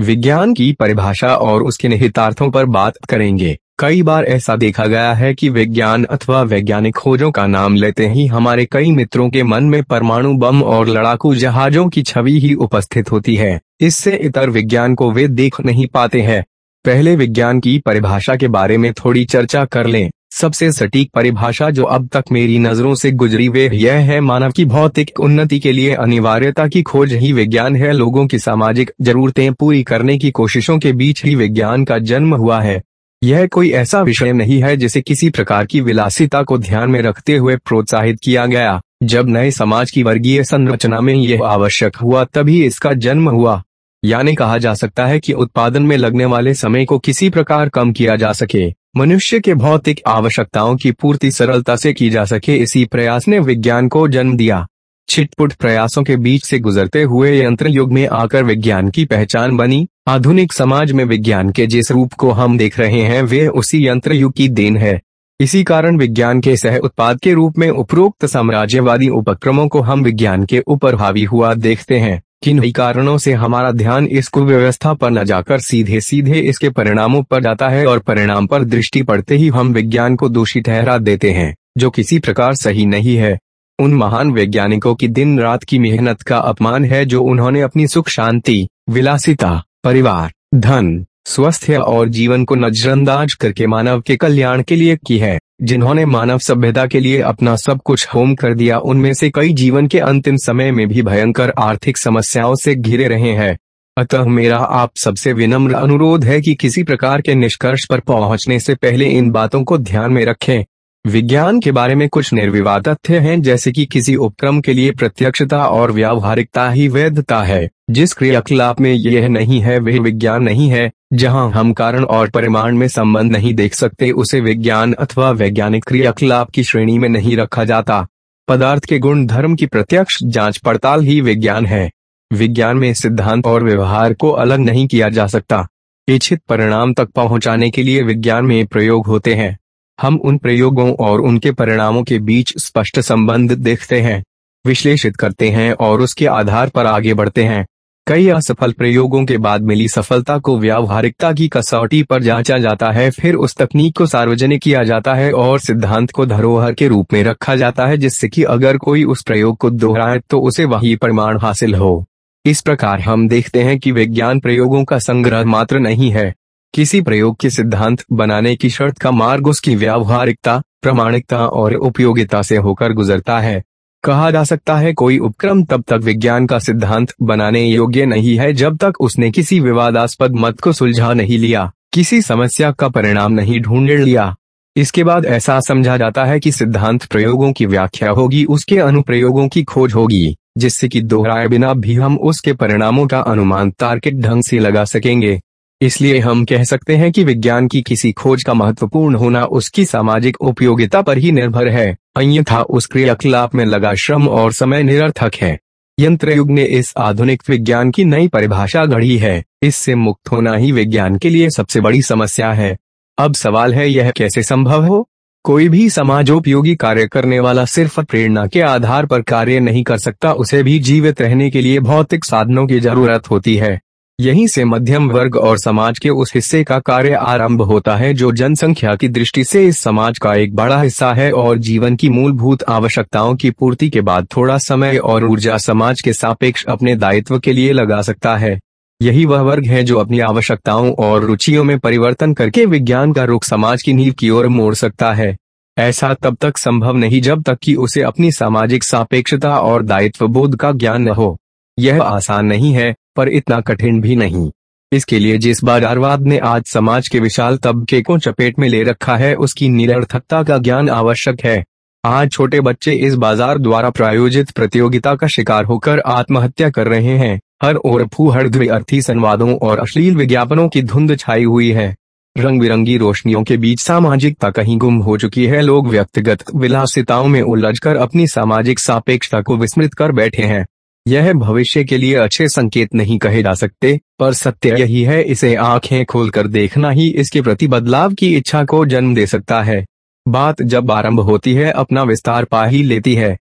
विज्ञान की परिभाषा और उसके निहितार्थों पर बात करेंगे। कई बार ऐसा देखा गया है कि विज्ञान अथवा वैज्ञानिक खोजों का नाम लेते ही हमारे कई मित्रों के मन में परमाणु बम और लड़ाकू जहाजों की छवि ही उपस्थित होती है। इससे इतर विज्ञान को वे देख नहीं पाते हैं। पहले विज्ञान की परिभाषा के बारे में थोड़ी चर्चा कर लें। सबसे सटीक परिभाषा जो अब तक मेरी नज़रों से गुजरी वे यह है मानव की भौतिक उन्नति के लिए अनिवार्यता की खोज ही विज्ञान है। लोगों की सामाजिक जरूरतें पूरी करने की कोशिशों के बीच ही विज्ञान का जन्म हुआ है। यह कोई ऐसा विषय नहीं है जिसे किसी प्रकार की विलासिता को ध्यान में रखते हुए प्रोत्साहित किया गया। जब नए समाज की वर्गीय संरचना में यह आवश्यक हुआ, तभी इसका जन्म हुआ। यानी कहा जा सकता है कि उत्पादन में लगने वाले समय को किसी प्रकार कम किया जा सके। मनुष्य के भौतिक आवश्यकताओं की पूर्ति सरलता से की जा सके, इसी प्रयास ने विज्ञान को जन्म दिया। छिटपुट प्रयासों के बीच से गुजरते हुए यंत्र युग में आकर विज्ञान की पहचान बनी। आधुनिक समाज में विज्ञान के जिस रूप को हम देख रहे हैं, वे उसी यंत्र युग की देन है। इसी कारण विज्ञान के सह उत्पाद के रूप में उपरोक्त साम्राज्यवादी उपक्रमों को हम विज्ञान के ऊपर हावी हुआ देखते हैं। किन कारणों से हमारा ध्यान इस कुव्यवस्था पर न जाकर सीधे सीधे इसके परिणामों पर जाता है और परिणाम पर दृष्टि पड़ते ही हम विज्ञान को दोषी ठहरा देते हैं, जो किसी प्रकार सही नहीं है। उन महान वैज्ञानिकों की दिन रात की मेहनत का अपमान है जो उन्होंने अपनी सुख, शांति, विलासिता, परिवार, धन, स्वास्थ्य और जीवन को नजरअंदाज करके मानव के कल्याण के लिए की है, जिन्होंने मानव सभ्यता के लिए अपना सब कुछ होम कर दिया। उनमें से कई जीवन के अंतिम समय में भी भयंकर आर्थिक समस्याओं से घिरे रहे हैं। अतः मेरा आप सबसे विनम्र अनुरोध है कि किसी प्रकार के निष्कर्ष पर पहुँचने से पहले इन बातों को ध्यान में रखें। विज्ञान के बारे में कुछ निर्विवाद तथ्य हैं, जैसे कि किसी उपक्रम के लिए प्रत्यक्षता और व्यावहारिकता ही वैधता है। जिस क्रियाकलाप में यह नहीं है, वह विज्ञान नहीं है, जहाँ हम कारण और परिमाण में संबंध नहीं देख सकते, उसे विज्ञान अथवा वैज्ञानिक क्रियाकलाप की श्रेणी में नहीं रखा जाता। पदार्थ के गुण धर्म की प्रत्यक्ष जाँच पड़ताल ही विज्ञान है। विज्ञान में सिद्धांत और व्यवहार को अलग नहीं किया जा सकता। इच्छित परिणाम तक पहुँचाने के लिए विज्ञान में प्रयोग होते हैं। हम उन प्रयोगों और उनके परिणामों के बीच स्पष्ट संबंध देखते हैं, विश्लेषित करते हैं और उसके आधार पर आगे बढ़ते हैं। कई असफल प्रयोगों के बाद मिली सफलता को व्यावहारिकता की कसौटी पर जांचा जाता है, फिर उस तकनीक को सार्वजनिक किया जाता है और सिद्धांत को धरोहर के रूप में रखा जाता है, जिससे कि अगर कोई उस प्रयोग को दोहराए तो उसे वही प्रमाण हासिल हो। इस प्रकार हम देखते हैं कि विज्ञान प्रयोगों का संग्रह मात्र नहीं है किसी प्रयोग के सिद्धांत बनाने की शर्त का मार्ग उसकी व्यावहारिकता, प्रमाणिकता और उपयोगिता से होकर गुजरता है। कहा जा सकता है कोई उपक्रम तब तक विज्ञान का सिद्धांत बनाने योग्य नहीं है जब तक उसने किसी विवादास्पद मत को सुलझा नहीं लिया, किसी समस्या का परिणाम नहीं ढूंढ लिया। इसके बाद ऐसा समझा जाता है कि सिद्धांत प्रयोगों की व्याख्या होगी, उसके अनुप्रयोगों की खोज होगी, जिससे कि दोहराए बिना भी हम उसके परिणामों का अनुमान तार्किक ढंग से लगा सकेंगे। इसलिए हम कह सकते हैं कि विज्ञान की किसी खोज का महत्वपूर्ण होना उसकी सामाजिक उपयोगिता पर ही निर्भर है। अन्यथा उस क्रियाकलाप में लगा श्रम और समय निरर्थक है। यंत्र युग ने इस आधुनिक विज्ञान की नई परिभाषा गढ़ी है। इससे मुक्त होना ही विज्ञान के लिए सबसे बड़ी समस्या है। अब सवाल है यह कैसे संभव हो? कोई भी समाजोपयोगी कार्य करने वाला सिर्फ़ प्रेरणा के आधार पर कार्य नहीं कर सकता, उसे भी जीवित रहने के लिए भौतिक साधनों की ज़रूरत होती है। यहीं से मध्यम वर्ग और समाज के उस हिस्से का कार्य आरंभ होता है जो जनसंख्या की दृष्टि से इस समाज का एक बड़ा हिस्सा है और जीवन की मूलभूत आवश्यकताओं की पूर्ति के बाद थोड़ा समय और ऊर्जा समाज के सापेक्ष अपने दायित्व के लिए लगा सकता है। यही वह वर्ग है जो अपनी आवश्यकताओं और रुचियों में परिवर्तन करके विज्ञान का रुख समाज की नींव की ओर मोड़ सकता है। ऐसा तब तक संभव नहीं जब तक कि उसे अपनी सामाजिक सापेक्षता और दायित्व बोध का ज्ञान न हो। यह आसान नहीं है पर इतना कठिन भी नहीं। इसके लिए जिस बाजारवाद ने आज समाज के विशाल तबके को चपेट में ले रखा है, उसकी निरर्थकता का ज्ञान आवश्यक है। आज छोटे बच्चे इस बाज़ार द्वारा प्रायोजित प्रतियोगिता का शिकार होकर आत्महत्या कर रहे हैं। हर ओर फूहड़ अर्थी संवादों और अश्लील विज्ञापनों की धुंध छाई हुई है। रंग बिरंगी रोशनियों के बीच सामाजिकता कहीं गुम हो चुकी है। लोग व्यक्तिगत विलासिताओं में उलझकर अपनी सामाजिक सापेक्षता को विस्मृत कर बैठे हैं। यह भविष्य के लिए अच्छे संकेत नहीं कहे जा सकते, पर सत्य यही है, इसे आँखें खोलकर देखना ही इसके प्रति बदलाव की इच्छा को जन्म दे सकता है। बात जब आरंभ होती है, अपना विस्तार पा ही लेती है।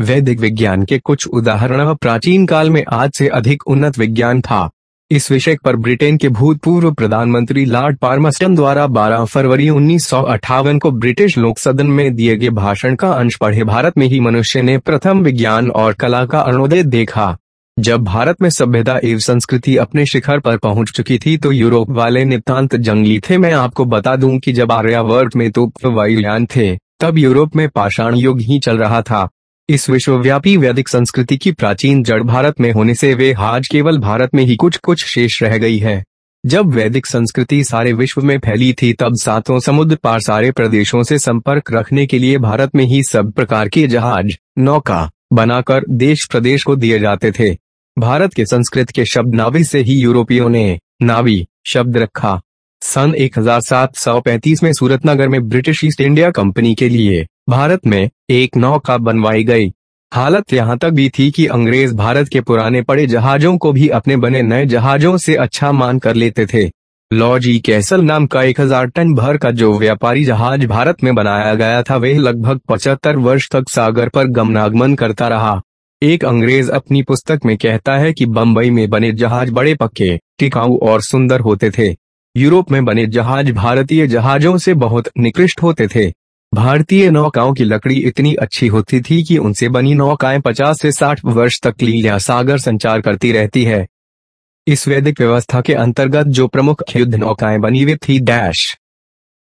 वैदिक विज्ञान के कुछ उदाहरण प्राचीन काल में आज से अधिक उन्नत विज्ञान था। इस विषय पर ब्रिटेन के भूतपूर्व प्रधानमंत्री लॉर्ड पार्मस्टन द्वारा 12 फरवरी उन्नीस सौ अठावन को ब्रिटिश लोक सदन में दिए गए भाषण का अंश पढ़े भारत में ही मनुष्य ने प्रथम विज्ञान और कला का अरुणोदय देखा। जब भारत में सभ्यता एवं संस्कृति अपने शिखर पर पहुँच चुकी थी तो यूरोप वाले नितांत जंगली थे। मैं आपको बता दूँ कि जब आर्यावर्त में तो वायुयान थे, तब यूरोप में पाषाण युग ही चल रहा था। इस विश्वव्यापी वैदिक संस्कृति की प्राचीन जड़ भारत में होने से वे आज केवल भारत में ही कुछ कुछ शेष रह गई है। जब वैदिक संस्कृति सारे विश्व में फैली थी, तब सातों समुद्र पार सारे प्रदेशों से संपर्क रखने के लिए भारत में ही सब प्रकार के जहाज़, नौका बनाकर देश प्रदेश को दिए जाते थे। भारत के संस्कृत के शब्द नावी से ही यूरोपियों ने नावी शब्द रखा। सन 1735 में सूरत नगर में ब्रिटिश ईस्ट इंडिया कंपनी के लिए भारत में एक नौका बनवाई गई। हालत यहाँ तक भी थी कि अंग्रेज़ भारत के पुराने पड़े जहाजों को भी अपने बने नए जहाजों से अच्छा मान कर लेते थे। लॉजी कैसल नाम का एक हज़ार टन भर का जो व्यापारी जहाज़ भारत में बनाया गया था, वह लगभग पचहत्तर वर्ष तक सागर पर गमनागमन करता रहा। एक अंग्रेज़ अपनी पुस्तक में कहता है कि बम्बई में बने जहाज़ बड़े पक्के, टिकाऊ और सुंदर होते थे। यूरोप में बने जहाज़ भारतीय जहाजों से बहुत निकृष्ट होते थे। भारतीय नौकाओं की लकड़ी इतनी अच्छी होती थी कि उनसे बनी नौकाएँ 50 से 60 वर्ष तक लीला सागर संचार करती रहती है। इस वैदिक व्यवस्था के अंतर्गत जो प्रमुख युद्ध नौकाएँ बनी हुई थी डैश।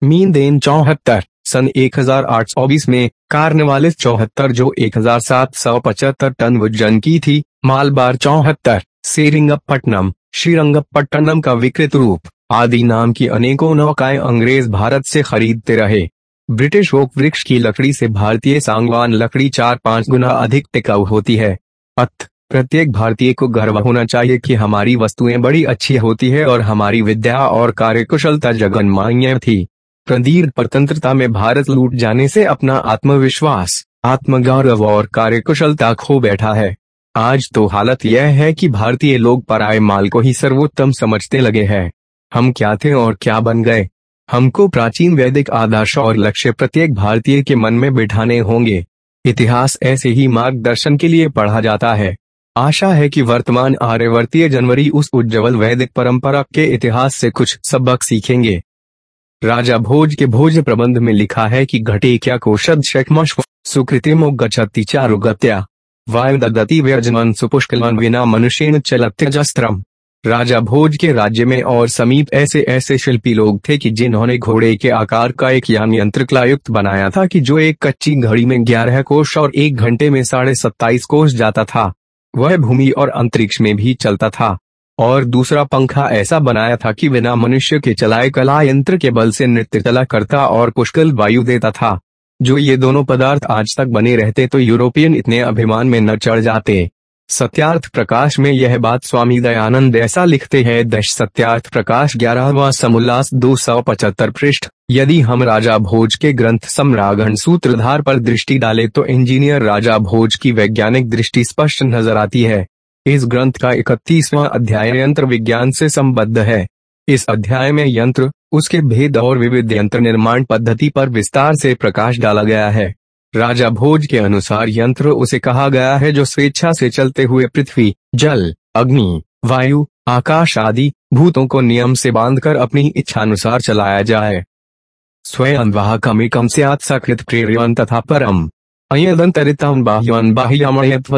मीन देन चौहत्तर, सन 1820 में कार्नवालिस चौहत्तर जो 1775 टन वज़न की थी, मालबार चौहत्तर सेरिंगपट्टनम श्रीरंगपट्टनम का विकृत रूप, आदि नाम की अनेकों नौकाएँ अंग्रेज़ भारत से खरीदते रहे। ब्रिटिश ओक वृक्ष की लकड़ी से भारतीय सांगवान लकड़ी चार पाँच गुना अधिक टिकाऊ होती है। अत, प्रत्येक भारतीय को गर्व होना चाहिए कि हमारी वस्तुएँ बड़ी अच्छी होती है और हमारी विद्या और कार्यकुशलता जगन्मान्य थी। प्रदीर्घ स्वतंत्रता में भारत लूट जाने से अपना आत्मविश्वास, आत्मगौरव और कार्यकुशलता खो बैठा है। आज तो हालत यह है कि भारतीय लोग पराये माल को ही सर्वोत्तम समझते लगे हैं। हम क्या थे और क्या बन गए? हमको प्राचीन वैदिक आदर्श और लक्ष्य प्रत्येक भारतीय के मन में बिठाने होंगे। इतिहास ऐसे ही मार्गदर्शन के लिए पढ़ा जाता है। आशा है कि वर्तमान आर्यवर्तीय जनवरी उस उज्जवल वैदिक परंपरा के इतिहास से कुछ सबक सीखेंगे। राजा भोज के भोज प्रबंध में लिखा है कि घटे क्या कोशद शक्मश्व सुकृतिमो गच्छति चारुगत्या। वायु ददति व्यजमन सुपुष्कलन बिना मनुष्य चलत्यजस्त्रम। राजा भोज के राज्य में और समीप ऐसे ऐसे शिल्पी लोग थे कि जिन्होंने घोड़े के आकार का एक यान यंत्र कलायुक्त बनाया था कि जो एक कच्ची घड़ी में ग्यारह कोष और एक घंटे में साढ़े सत्ताईस कोष जाता था। वह भूमि और अंतरिक्ष में भी चलता था। और दूसरा पंखा ऐसा बनाया था कि बिना मनुष्य के चलाए कला यंत्र के बल से नृत्य चला करता और पुष्कल वायु देता था। जो ये दोनों पदार्थ आज तक बने रहते तो यूरोपियन इतने अभिमान में न चढ़ जाते। सत्यार्थ प्रकाश में यह बात स्वामी दयानंद ऐसा लिखते हैं, दश सत्यार्थ प्रकाश ग्यारहवा समुल्लास दो सौ पचहत्तर पृष्ठ, यदि हम राजा भोज के ग्रंथ सम्रागण सूत्रधार पर दृष्टि डाले तो इंजीनियर राजा भोज की वैज्ञानिक दृष्टि स्पष्ट नज़र आती है। इस ग्रंथ का इकतीसवां अध्याय यंत्र विज्ञान से संबद्ध है। इस अध्याय में यंत्र, उसके भेद और विविध यंत्र निर्माण पद्धति पर विस्तार से प्रकाश डाला गया है। राजा भोज के अनुसार यंत्र उसे कहा गया है जो स्वेच्छा से चलते हुए पृथ्वी, जल, अग्नि, वायु, आकाश आदि भूतों को नियम से बांधकर अपनी इच्छानुसार चलाया जाए। स्वयं वाह कम से सकृत प्रेरियन तथा परम, अयदंतरितम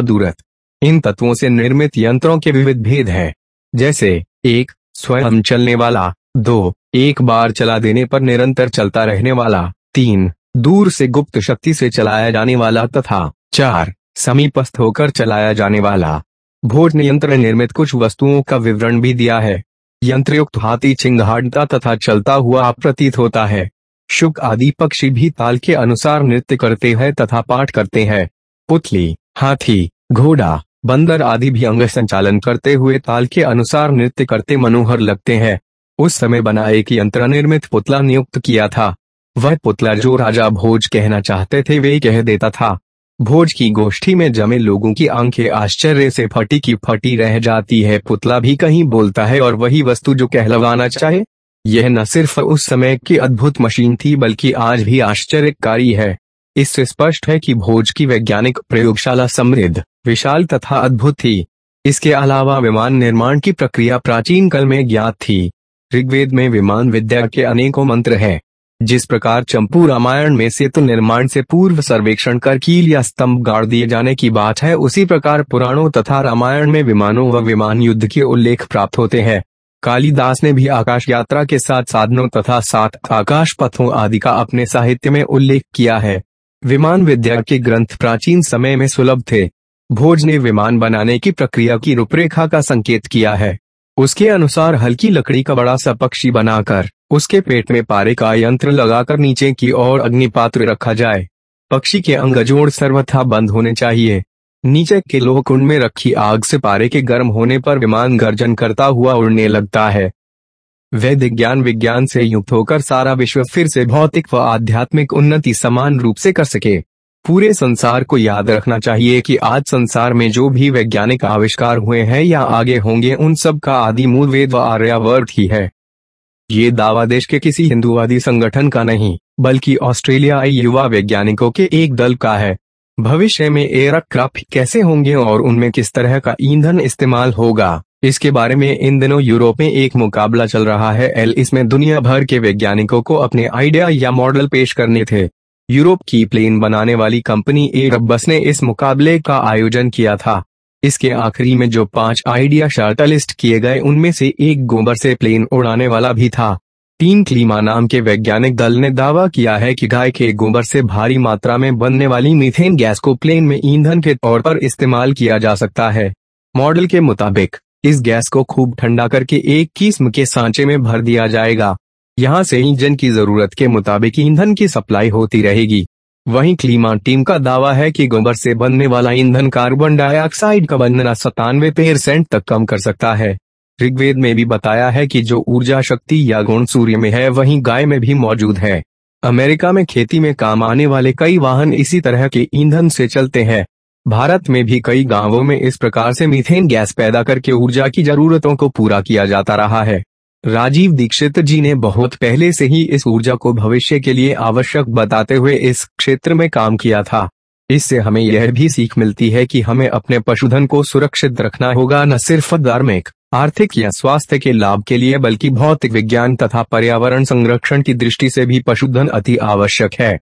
दूरत। इन तत्वों से निर्मित यंत्रों के विविध भेद हैं। जैसे, एक, स्वयं चलने वाला, दो, एक बार चला देने पर निरंतर चलता रहने वाला, तीन दूर से गुप्त शक्ति से चलाया जाने वाला तथा चार समीपस्थ होकर चलाया जाने वाला। भोज यंत्र निर्मित कुछ वस्तुओं का विवरण भी दिया है। यंत्रयुक्त हाथी चिंगाड़ता तथा चलता हुआ प्रतीत होता है। शुक आदि पक्षी भी ताल के अनुसार नृत्य करते हैं तथा पाठ करते हैं। पुतली, हाथी, घोड़ा, बंदर आदि भी अंग संचालन करते हुए ताल के अनुसार नृत्य करते मनोहर लगते हैं। उस समय बना एक यंत्र निर्मित पुतला नियुक्त किया था। वह पुतला जो राजा भोज कहना चाहते थे, वे कह देता था, भोज की गोष्ठी में जमे लोगों की आँखें आश्चर्य से फटी की फटी रह जाती है। पुतला भी कहीं बोलता है और वही वस्तु जो कहलवाना चाहे। यह न सिर्फ़ उस समय की अद्भुत मशीन थी, बल्कि आज भी आश्चर्यकारी है। इससे स्पष्ट है कि भोज की वैज्ञानिक प्रयोगशाला समृद्ध, विशाल तथा अद्भुत थी। इसके अलावा विमान निर्माण की प्रक्रिया प्राचीन कल में ज्ञात थी। ऋग्वेद में विमान विद्या के अनेकों मंत्र हैं। जिस प्रकार चंपू रामायण में सेतु निर्माण से पूर्व सर्वेक्षण कर कील या स्तंभ गाड़ दिए जाने की बात है, उसी प्रकार पुराणों तथा रामायण में विमानों व विमान युद्ध के उल्लेख प्राप्त होते हैं। कालिदास ने भी आकाश यात्रा के साथ साधनों तथा सात आकाश पथों आदि का अपने साहित्य में उल्लेख किया है। विमान विद्या के ग्रंथ प्राचीन समय में सुलभ थे। भोज ने विमान बनाने की प्रक्रिया की रूपरेखा का संकेत किया है। उसके अनुसार हल्की लकड़ी का बड़ा सा पक्षी बनाकर उसके पेट में पारे का यंत्र लगाकर नीचे की ओर अग्निपात्र रखा जाए। पक्षी के अंगजोड़ सर्वथा बंद होने चाहिए। नीचे के लोह कुंड में रखी आग से पारे के गर्म होने पर विमान गर्जन करता हुआ उड़ने लगता है। वैदिक ज्ञान विज्ञान से युक्त होकर सारा विश्व फिर से भौतिक व आध्यात्मिक उन्नति समान रूप से कर सके। पूरे संसार को याद रखना चाहिए कि आज संसार में जो भी वैज्ञानिक आविष्कार हुए हैं या आगे होंगे उन सब का आदि मूल वेद व आर्यावर्त ही है। ये दावा देश के किसी हिंदुवादी संगठन का नहीं, बल्कि ऑस्ट्रेलियाई युवा वैज्ञानिकों के एक दल का है। भविष्य में एयरक्राफ्ट कैसे होंगे और उनमें किस तरह का ईंधन इस्तेमाल होगा? इसके बारे में इन दिनों यूरोप में एक मुकाबला चल रहा है। एल, इसमें दुनिया भर के वैज्ञानिकों को अपने आइडिया या मॉडल पेश करने थे। यूरोप की प्लेन बनाने वाली कंपनी एयरबस ने इस मुकाबले का आयोजन किया था। इसके आखिरी में जो पाँच आइडिया शार्टलिस्ट किए गए, उनमें से एक गोबर से प्लेन उड़ाने वाला भी था। टीम क्लीमा नाम के वैज्ञानिक दल ने दावा किया है कि गाय के गोबर से भारी मात्रा में बनने वाली मीथेन गैस को प्लेन में ईंधन के तौर पर इस्तेमाल किया जा सकता है। मॉडल के मुताबिक, इस गैस को खूब ठंडा करके एक किस्म के सांचे में भर दिया जाएगा। यहाँ से इंजन की ज़रूरत के मुताबिक ईंधन की सप्लाई होती रहेगी। वहीं क्लीमा टीम का दावा है कि गोबर से बनने वाला ईंधन कार्बन डाइऑक्साइड का बनना सतानवे परसेंट तक कम कर सकता है। ऋग्वेद में भी बताया है कि जो ऊर्जा शक्ति या गुण सूर्य में है, वहीं गाय में भी मौजूद है। अमेरिका में खेती में काम आने वाले कई वाहन इसी तरह के ईंधन से चलते हैं। भारत में भी कई गाँवों में इस प्रकार से मीथेन गैस पैदा करके ऊर्जा की जरूरतों को पूरा किया जाता रहा है। राजीव दीक्षित जी ने बहुत पहले से ही इस ऊर्जा को भविष्य के लिए आवश्यक बताते हुए इस क्षेत्र में काम किया था। इससे हमें यह भी सीख मिलती है कि हमें अपने पशुधन को सुरक्षित रखना होगा न सिर्फ़ धार्मिक, आर्थिक या स्वास्थ्य के लाभ के लिए बल्कि भौतिक विज्ञान तथा पर्यावरण संरक्षण की दृष्टि से भी पशुधन अति आवश्यक है।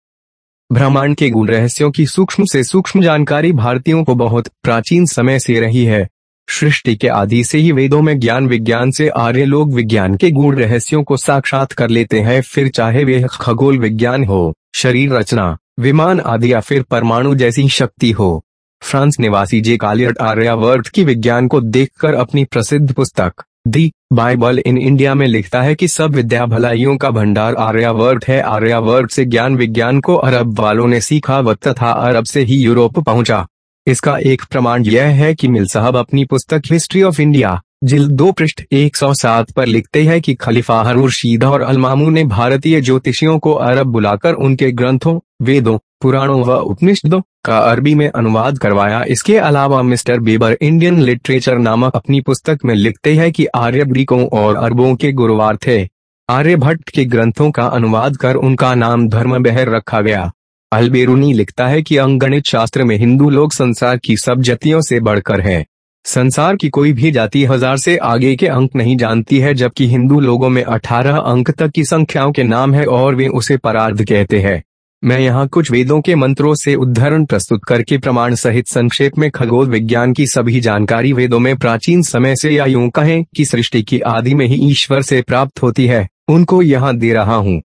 ब्रह्मांड के गुण रहस्यों की सूक्ष्म से सूक्ष्म जानकारी भारतीयों को बहुत प्राचीन समय से रही है। सृष्टि के आदि से ही वेदों में ज्ञान विज्ञान से आर्य लोग विज्ञान के गुण रहस्यों को साक्षात कर लेते हैं, फिर चाहे वे खगोल विज्ञान हो, शरीर रचना, विमान आदि या फिर परमाणु जैसी शक्ति हो। फ्रांस निवासी जे कालियट आर्यावर्त की विज्ञान को देखकर अपनी प्रसिद्ध पुस्तक, दी बाइबल इन इंडिया में लिखता है कि सब विद्या भलाइयों का भंडार आर्यावर्त है। आर्यावर्त से ज्ञान विज्ञान को अरब वालों ने सीखा व तथा अरब से ही यूरोप पहुँचा। इसका एक प्रमाण यह है कि मिल साहब अपनी पुस्तक हिस्ट्री ऑफ़ इंडिया जिल दो पृष्ठ 107 पर लिखते हैं कि खलीफा हरूर शीदा और अलमामू ने भारतीय ज्योतिषियों को अरब बुलाकर उनके ग्रंथों, वेदों, पुराणों व उपनिषदों का अरबी में अनुवाद करवाया। इसके अलावा मिस्टर बेबर इंडियन लिटरेचर नामक अपनी पुस्तक में लिखते हैं कि आर्य ग्रीकों और अरबों के गुरुवार थे। आर्यभट्ट के ग्रंथों का अनुवाद कर उनका नाम धर्म बहर रखा गया। अलबेरुनी लिखता है कि अंगणित शास्त्र में हिंदू लोग संसार की सब जातियों से बढ़कर है। संसार की कोई भी जाति हज़ार से आगे के अंक नहीं जानती है, जबकि हिंदू लोगों में अठारह अंक तक की संख्याओं के नाम है और वे उसे परार्ध कहते हैं। मैं यहाँ कुछ वेदों के मंत्रों से उदाहरण प्रस्तुत करके प्रमाण सहित संक्षेप में खगोल विज्ञान की सभी जानकारी वेदों में प्राचीन समय से या यूँ कहें कि सृष्टि की आदि में ही ईश्वर से प्राप्त होती है, उनको यहाँ दे रहा हूँ।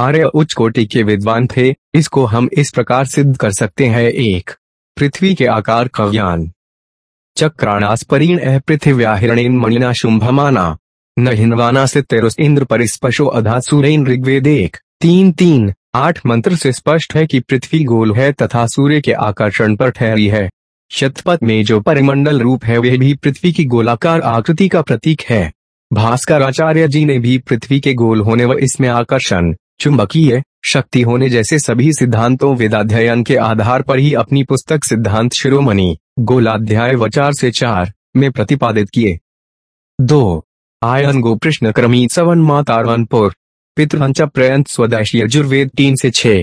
आर्य उच्च कोटि के विद्वान थे, इसको हम इस प्रकार सिद्ध कर सकते हैं। एक, पृथ्वी के आकार का ज्ञान। चक्राणास परीण पृथ्व्या हिरणेन मणिना शुंभमाना। न से तेरुस इंद्र परिस्पशो अधा सूरेन ऋग्वेद एक। तीन तीन, आठ मंत्र से स्पष्ट है कि पृथ्वी गोल है तथा सूर्य के आकर्षण पर ठहरी है। शतपथ में जो परिमंडल रूप है, वह भी पृथ्वी की गोलाकार आकृति का प्रतीक है। भास्कर आचार्य जी ने भी पृथ्वी के गोल होने व इसमें आकर्षण चुंबकीय शक्ति होने जैसे सभी सिद्धांतों वेदाध्ययन के आधार पर ही अपनी पुस्तक सिद्धांत शिरोमणि, गोलाध्याय वचार से चार, में प्रतिपादित किए। दो, आयन गो कृष्ण क्रमी सवन मातारवनपुर पितृंच प्रयंत स्वदेशी यजुर्वेद तीन से छह।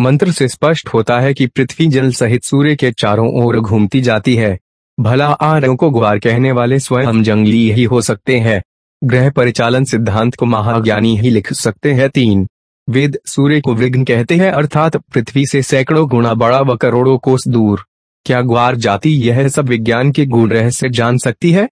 मंत्र से स्पष्ट होता है कि पृथ्वी जल सहित सूर्य के चारों ओर घूमती जाती है। भला आर्यों को ग्वार कहने वाले स्वयं जंगली ही हो सकते हैं। ग्रह परिचालन सिद्धांत को महाज्ञानी ही लिख सकते हैं तीन। वेद सूर्य को विघ्न कहते हैं अर्थात पृथ्वी से सैकड़ों गुणा बड़ा व करोड़ों कोस दूर। क्या ग्वार जाति यह सब विज्ञान के गुण रहस्य जान सकती है?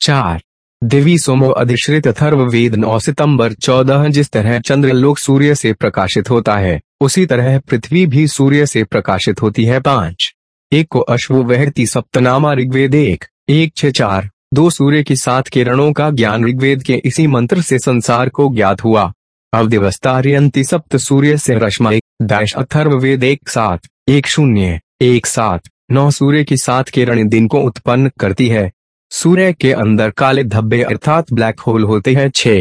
चार। देवी सोमो अधिश्रित अथर्व वेद नौ सितंबर चौदह जिस तरह चंद्र लोक सूर्य से प्रकाशित होता है, उसी तरह पृथ्वी भी सूर्य से प्रकाशित होती है। पाँच। एक को अश्व वहती सप्तनामा ऋग्वेद एक। एक छह चार। दो सूर्य की सात किरणों का ज्ञान ऋग्वेद के इसी मंत्र से संसार को ज्ञात हुआ। अवदिवस्तारियंती सप्त सूर्य से रश्मि दैश अथर्व वेद एक सात, एक शून्य, एक सात, नौ सूर्य की सात किरण दिन को उत्पन्न करती है। सूर्य के अंदर काले धब्बे अर्थात ब्लैक होल होते हैं, छह।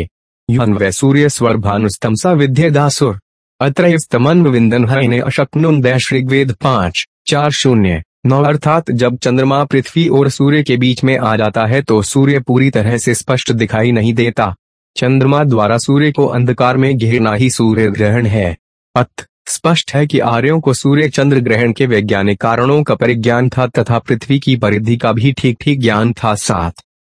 युन व सूर्य स्वर भानुस्तमसा विद्य दासुर। अत्रयस्तमन विंदन हरिने अशक्नुन दैश ऋग्वेद पाँच, चार शून्य। नौ। अर्थात जब चंद्रमा पृथ्वी और सूर्य के बीच में आ जाता है तो सूर्य पूरी तरह से स्पष्ट दिखाई नहीं देता। चंद्रमा द्वारा सूर्य को अंधकार में घेरना ही सूर्य ग्रहण है। अत, स्पष्ट है कि आर्यों को सूर्य चंद्र ग्रहण के वैज्ञानिक कारणों का परिज्ञान था तथा पृथ्वी की परिधि का भी ठीक ठीक ज्ञान था साथ।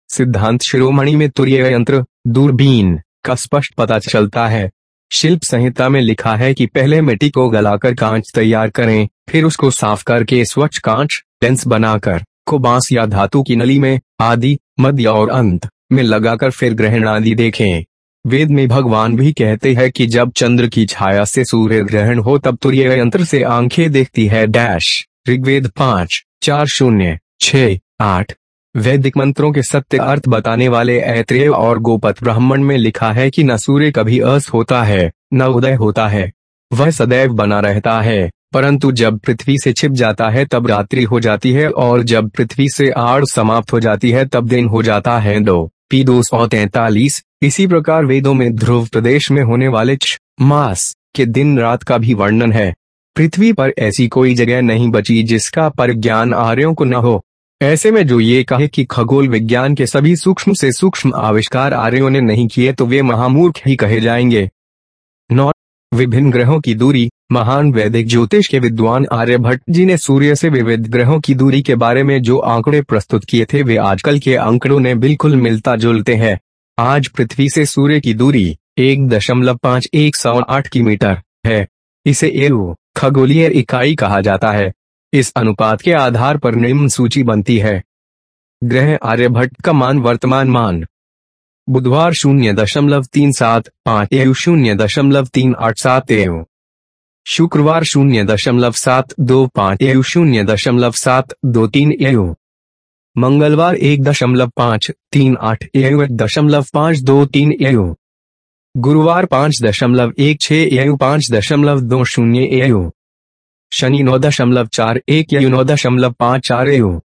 सिद्धांत शिरोमणि में तुर्य यंत्र, दूरबीन, का स्पष्ट पता चलता है। शिल्प संहिता में लिखा है कि पहले मिट्टी को गलाकर कांच तैयार करें, फिर उसको साफ़ करके स्वच्छ कांच, लेंस बनाकर, को बाँस या धातु की नली में, आदि, मध्य और अंत, में लगाकर फिर ग्रहण आदि देखें। वेद में भगवान भी कहते हैं कि जब चंद्र की छाया से सूर्य ग्रहण हो तब तुर्य यंत्र से आँखें देखती है। डैश, ऋग्वेद पाँच, चार शून्य, छ, आठ वैदिक मंत्रों के सत्य अर्थ बताने वाले ऐत्रेय और गोपत ब्राह्मण में लिखा है कि न सूर्य कभी अस होता है, न उदय होता है। वह सदैव बना रहता है, परंतु जब पृथ्वी से छिप जाता है तब रात्रि हो जाती है और जब पृथ्वी से आड़ समाप्त हो जाती है तब दिन हो जाता है। दो पी दो सौ तैतालीस, इसी प्रकार वेदों में ध्रुव प्रदेश में होने वाले मास, के दिन रात का भी वर्णन है। पृथ्वी पर ऐसी कोई जगह नहीं बची जिसका पर ज्ञान आर्यों को न हो। ऐसे में जो ये कहे कि खगोल विज्ञान के सभी सूक्ष्म से सूक्ष्म आविष्कार आर्यों ने नहीं किए तो वे महामूर्ख ही कहे जाएँगे। नौ विभिन्न ग्रहों की दूरी। महान वैदिक ज्योतिष के विद्वान आर्यभट्ट जी ने सूर्य से विविध ग्रहों की दूरी के बारे में जो आंकड़े प्रस्तुत किए थे, वे आजकल के आंकड़ों ने बिल्कुल मिलता जुलते हैं। आज पृथ्वी से सूर्य की दूरी एक दशमलव पाँच एक सौ आठ की मीटर है। इसे एरू खगोलीय इकाई कहा जाता है। इस अनुपात के आधार पर निम्न सूची बनती है। ग्रह आर्यभट्ट का मान वर्तमान मान। बुधवार शून्य दशमलव तीन सात पाँच एयु शून्य दशमलव तीन आठ सात एयु शुक्रवार शून्य दशमलव सात दो पाँच एयु शून्य दशमलव सात दो तीन एयु मंगलवार एक दशमलव पाँच तीन आठ एयु एक दशमलव पाँच दो तीन एयु गुरुवार पाँच दशमलव एक छः एयु पाँच दशमलव दो शून्य एयु शनि नौ दशमलव चार एक एयु नौ दशमलव पाँच चार एयु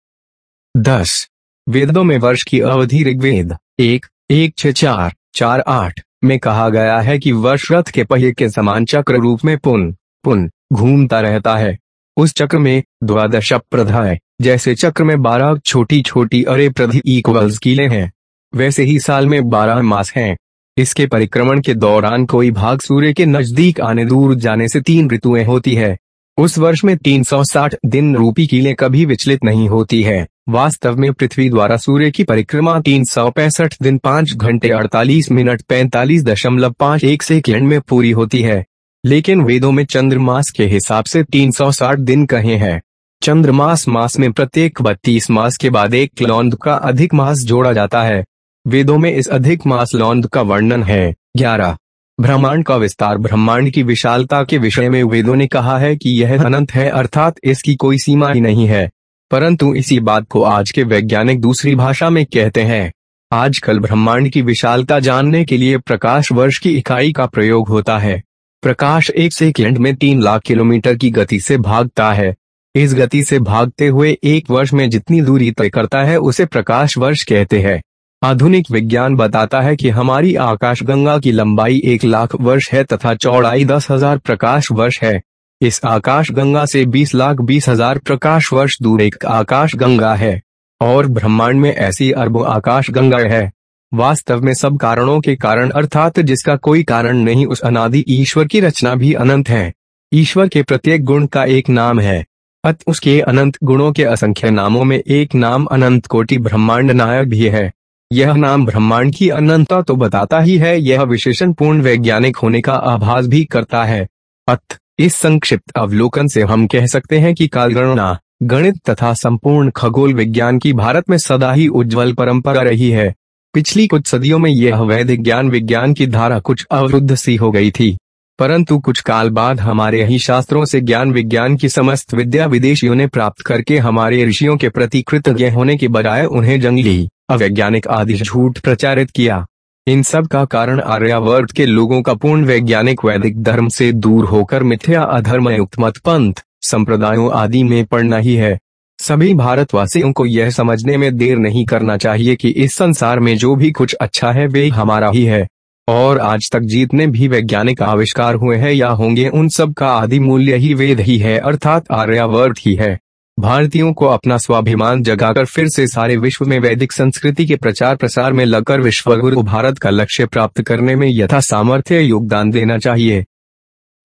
दस। वेदों में वर्ष की अवधि ऋग्वेद। एक। एक छह चार। चार आठ। में कहा गया है कि वर्ष रथ के पहिए के समान चक्र रूप में पुन पुन, घूमता रहता है। उस चक्र में द्वादश प्रधाय जैसे चक्र में बारह छोटी छोटी अरे प्रधि इक्वल्स कीले हैं, वैसे ही साल में बारह मास हैं। इसके परिक्रमण के दौरान कोई भाग सूर्य के नज़दीक आने दूर जाने से तीन ऋतुएँ होती है। उस वर्ष में 360 दिन रूपी कीले कभी विचलित नहीं होती है। वास्तव में पृथ्वी द्वारा सूर्य की परिक्रमा तीन सौ पैंसठ दिन पाँच घंटे अड़तालीस मिनट पैंतालीस दशमलव पाँच एक सेकेंड में पूरी होती है। लेकिन वेदों में चंद्रमास के हिसाब से 360 दिन कहे हैं। चंद्रमास मास में प्रत्येक बत्तीस मास के बाद एक लौंद का अधिक मास जोड़ा जाता है। वेदों में इस अधिक मास लौंद का वर्णन है, ग्यारह। ब्रह्मांड का विस्तार, ब्रह्मांड की विशालता के विषय में वेदों ने कहा है कि यह अनंत है, अर्थात इसकी कोई सीमा ही नहीं है। परंतु इसी बात को आज के वैज्ञानिक दूसरी भाषा में कहते हैं। आजकल ब्रह्मांड की विशालता जानने के लिए प्रकाश वर्ष की इकाई का प्रयोग होता है। प्रकाश एक सेकेंड में तीन लाख किलोमीटर की गति से भागता है। इस गति से भागते हुए एक वर्ष में जितनी दूरी तय करता है, उसे प्रकाश वर्ष कहते हैं। आधुनिक विज्ञान बताता है कि हमारी आकाश गंगा की लंबाई एक लाख वर्ष है तथा चौड़ाई दस हज़ार प्रकाश वर्ष है। इस आकाश गंगा से बीस लाख बीस हज़ार प्रकाश वर्ष दूर एक आकाश गंगा है, और ब्रह्मांड में ऐसी अरबों आकाश गंगा है। वास्तव में सब कारणों के कारण अर्थात जिसका कोई कारण नहीं उस अनादि ईश्वर की रचना भी अनंत है। ईश्वर के प्रत्येक गुण का एक नाम है। अत उसके अनंत गुणों के असंख्य नामों में एक नाम अनंत कोटि ब्रह्मांड नायक भी है। यह नाम ब्रह्मांड की अनंतता तो बताता ही है, यह विशेषण पूर्ण वैज्ञानिक होने का आभास भी करता है। अत, इस संक्षिप्त अवलोकन से हम कह सकते हैं कि कालगणना, गणित तथा संपूर्ण खगोल विज्ञान की भारत में सदा ही उज्जवल परंपरा रही है। पिछली कुछ सदियों में यह वैदिक ज्ञान विज्ञान की धारा कुछ अवरुद्ध सी हो गई थी। परंतु कुछ काल बाद हमारे ही शास्त्रों से ज्ञान विज्ञान की समस्त विद्या विदेशियों ने प्राप्त करके हमारे ऋषियों के प्रति कृतज्ञ होने के बजाय उन्हें जंगली अवैज्ञानिक आदि झूठ प्रचारित किया। इन सब का कारण आर्यावर्त के लोगों का पूर्ण वैज्ञानिक वैदिक धर्म से दूर होकर मिथ्या अधर्म युक्त मत पंथ संप्रदायों आदि में पड़ना ही है। सभी भारतवासियों को यह समझने में देर नहीं करना चाहिए कि इस संसार में जो भी कुछ अच्छा है वे हमारा ही है। और आज तक जितने भी वैज्ञानिक आविष्कार हुए हैं या होंगे उन सब का आदि मूल्य ही वेद ही है अर्थात आर्यावर्त ही है। भारतीयों को अपना स्वाभिमान जगाकर फिर से सारे विश्व में वैदिक संस्कृति के प्रचार प्रसार में लगकर विश्वगुरु भारत का लक्ष्य प्राप्त करने में यथा सामर्थ्य योगदान देना चाहिए।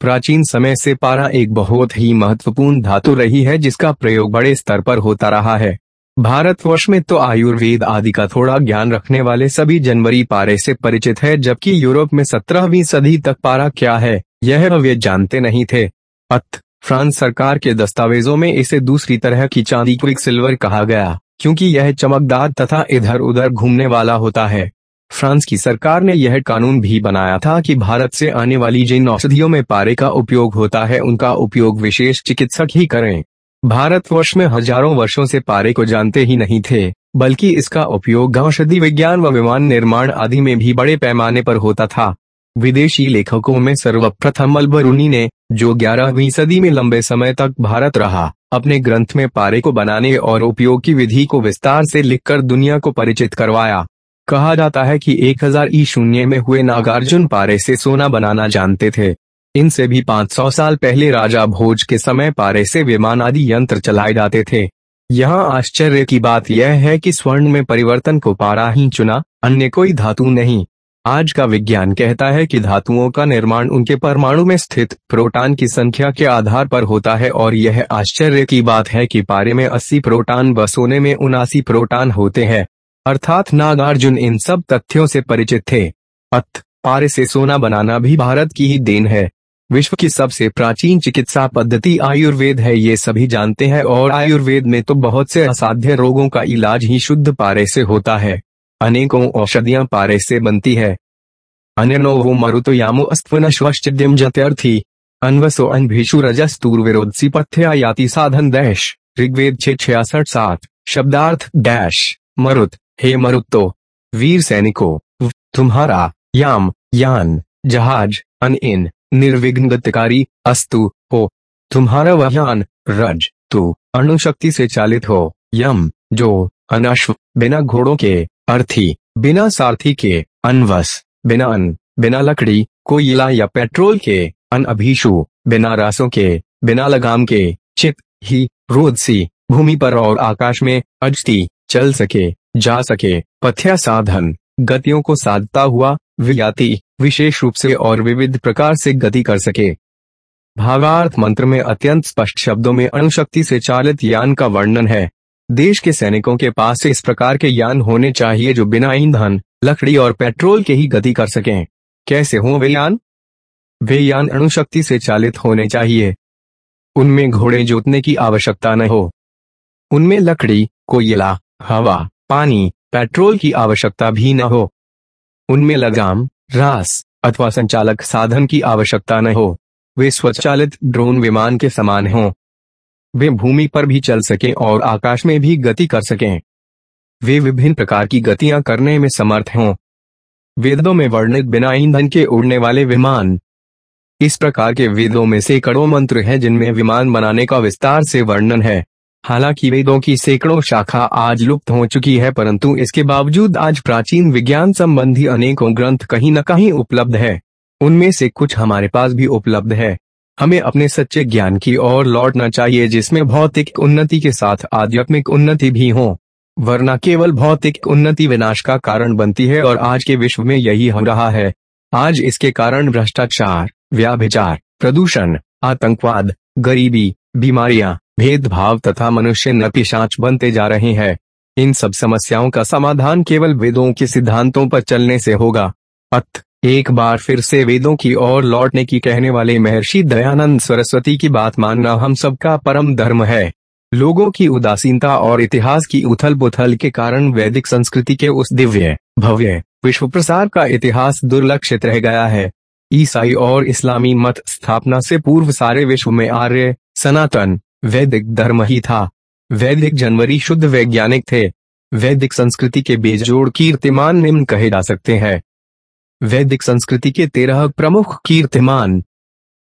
प्राचीन समय से पारा एक बहुत ही महत्वपूर्ण धातु रही है जिसका प्रयोग बड़े स्तर पर होता रहा है। भारतवर्ष में तो आयुर्वेद आदि का थोड़ा ज्ञान रखने वाले सभी जनवरी पारे से परिचित है, जबकि यूरोप में सत्रहवीं सदी तक पारा क्या है, यह वे जानते नहीं थे। अत फ्रांस सरकार के दस्तावेजों में इसे दूसरी तरह की चांदी क्विक सिल्वर कहा गया, क्योंकि यह चमकदार तथा इधर उधर घूमने वाला होता है। फ्रांस की सरकार ने यह कानून भी बनाया था कि भारत से आने वाली जिन औषधियों में पारे का उपयोग होता है, उनका उपयोग विशेष चिकित्सक ही करें। भारतवर्ष में हज़ारों वर्षों से पारे को जानते ही नहीं थे, बल्कि इसका उपयोग औषधि विज्ञान व विमान निर्माण आदि में भी बड़े पैमाने पर होता था। विदेशी लेखकों में सर्वप्रथम अलबरूनी ने, जो ग्यारहवीं सदी में लंबे समय तक भारत रहा, अपने ग्रंथ में पारे को बनाने और उपयोग की विधि को विस्तार से लिखकर दुनिया को परिचित करवाया। कहा जाता है कि 1000 ई शून्य में हुए नागार्जुन पारे से सोना बनाना जानते थे। इनसे भी 500 साल पहले राजा भोज के समय पारे से विमान आदि यंत्र चलाए जाते थे। यहाँ आश्चर्य की बात यह है कि स्वर्ण में परिवर्तन को पारा ही चुना, अन्य कोई धातु नहीं। आज का विज्ञान कहता है कि धातुओं का निर्माण उनके परमाणु में स्थित प्रोटॉन की संख्या के आधार पर होता है और यह आश्चर्य की बात है कि पारे में 80 प्रोटॉन व सोने में उनासी प्रोटॉन होते हैं। अर्थात नागार्जुन इन सब तथ्यों से परिचित थे। अत, पारे से सोना बनाना भी भारत की ही देन है। विश्व की सबसे प्राचीन चिकित्सा पद्धति आयुर्वेद है, ये सभी जानते हैं और आयुर्वेद में तो बहुत से असाध्य रोगों का इलाज ही शुद्ध पारे से होता है। अनेकों औषधियाँ पारे से बनती है। अन्यनो वो मरुतो यामो अस्त्वन श्वश्चिद्यम जत्यर्थी। अनवसो अनभीषु रजस्तूर विरोधसी पथ्यायाति साधन दैश ऋग्वेद छे छियासठ सात। शब्दार्थ डैश मरुत। हे मरुतो वीर सैनिको। तुम्हारा। याम। यान। जहाज़। अन इन। निर्विघ्न गतिकारी अस्तु। हो। तुम्हारा वहान रज। तू। अणुशक्ति से चालित हो। यम। जो। अनश्व। बिना घोड़ों के। अर्थी, बिना सारथी के, अनवस, बिना अन बिना लकड़ी कोयला या पेट्रोल के अन अभीशु बिना रासों के, बिना लगाम के, चित, ही रोदसी भूमि पर और आकाश में, अजती, चल सके, जा सके, पथ्या साधन, गतियों को साधता हुआ, वियाति, विशेष रूप से और विविध प्रकार से गति कर सके। भावार्थ मंत्र में अत्यंत स्पष्ट शब्दों में अणुशक्ति से चालित यान का वर्णन है। देश के सैनिकों के पास इस प्रकार के यान होने चाहिए जो बिना ईंधन, लकड़ी और पेट्रोल के ही गति कर सकें। कैसे हो वे यान? वे यान अणुशक्ति से चालित होने चाहिए। उनमें घोड़े जोतने की आवश्यकता न हो। उनमें लकड़ी, कोयला, हवा, पानी, पेट्रोल की आवश्यकता भी न हो। उनमें लगाम, रास, अथवा संचालक साधन की आवश्यकता न हो। वे स्वचालित ड्रोन विमान के समान हों। वे भूमि पर भी चल सकें और आकाश में भी गति कर सकें। वे विभिन्न प्रकार की गतियाँ करने में समर्थ हों। वेदों में वर्णित बिना ईंधन के उड़ने वाले विमान। इस प्रकार के वेदों में सैकड़ों मंत्र हैं जिनमें विमान बनाने का विस्तार से वर्णन है। हालाँकि वेदों की सैकड़ों शाखा आज लुप्त हो चुकी है, परंतु इसके बावजूद आज प्राचीन विज्ञान संबंधी अनेकों ग्रंथ कहीं न कहीं उपलब्ध है। उनमें से कुछ हमारे पास भी उपलब्ध है। हमें अपने सच्चे ज्ञान की ओर लौटना चाहिए जिसमें भौतिक उन्नति के साथ आध्यात्मिक उन्नति भी हो। वरना केवल भौतिक उन्नति विनाश का कारण बनती है और आज के विश्व में यही हो रहा है। आज इसके कारण भ्रष्टाचार, व्याभिचार, प्रदूषण, आतंकवाद, गरीबी, बीमारियाँ, भेदभाव तथा मनुष्य नपिशाच बनते जा रहे हैं। इन सब समस्याओं का समाधान केवल वेदों के सिद्धांतों पर चलने से होगा। अत एक बार फिर से वेदों की ओर लौटने की कहने वाले महर्षि दयानंद सरस्वती की बात मानना हम सबका परम धर्म है। लोगों की उदासीनता और इतिहास की उथल पुथल के कारण वैदिक संस्कृति के उस दिव्य, भव्य विश्व प्रसार का इतिहास दुर्लक्षित रह गया है। ईसाई और इस्लामी मत स्थापना से पूर्व सारे विश्व में आर्य, सनातन, वैदिक धर्म ही था। वैदिक जनवरी शुद्ध वैज्ञानिक थे। वैदिक संस्कृति के बेजोड़ कीर्तिमान निम्न कहे जा सकते हैं। वैदिक संस्कृति के तेरह प्रमुख कीर्तिमान।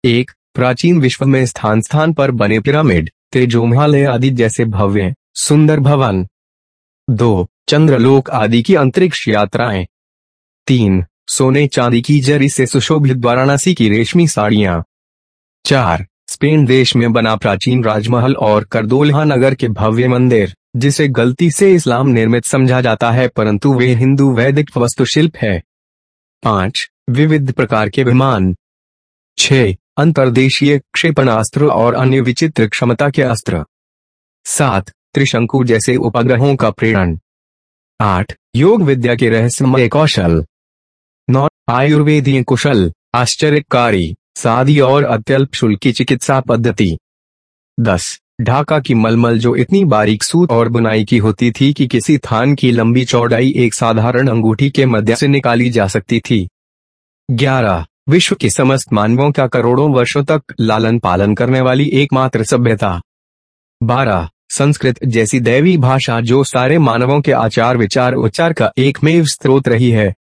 एक, प्राचीन विश्व में स्थान स्थान पर बने पिरामिड, तेजोमहालय आदि जैसे भव्य, सुंदर भवन। दो, चंद्रलोक आदि की अंतरिक्ष यात्राएँ। तीन, सोने चांदी की जरी से सुशोभित वाराणसी की रेशमी साड़ियाँ। चार, स्पेन देश में बना प्राचीन राजमहल और करदोलहा नगर के भव्य मंदिर, जिसे गलती से इस्लाम निर्मित समझा जाता है, परंतु वे हिंदू वैदिक वस्तुशिल्प है। पाँच, विविध प्रकार के विमान। छह अंतर्देशीय क्षेपणास्त्र और अन्य विचित्र क्षमता के अस्त्र। सात, त्रिशंकु जैसे उपग्रहों का प्रेरण। आठ, योग विद्या के रहस्यमय कौशल। नौ, आयुर्वेदीय कुशल, आश्चर्यकारी, सादी और अत्यल्प शुल्क चिकित्सा पद्धति। दस ढाका की मलमल जो इतनी बारीक सूत और बुनाई की होती थी कि किसी थान की लंबी चौड़ाई एक साधारण अंगूठी के मध्य से निकाली जा सकती थी। ग्यारह। विश्व के समस्त मानवों का करोड़ों वर्षों तक लालन पालन करने वाली एकमात्र सभ्यता। बारह। संस्कृत जैसी दैवी भाषा जो सारे मानवों के आचार विचार उच्चार का एकमेव स्रोत रही है।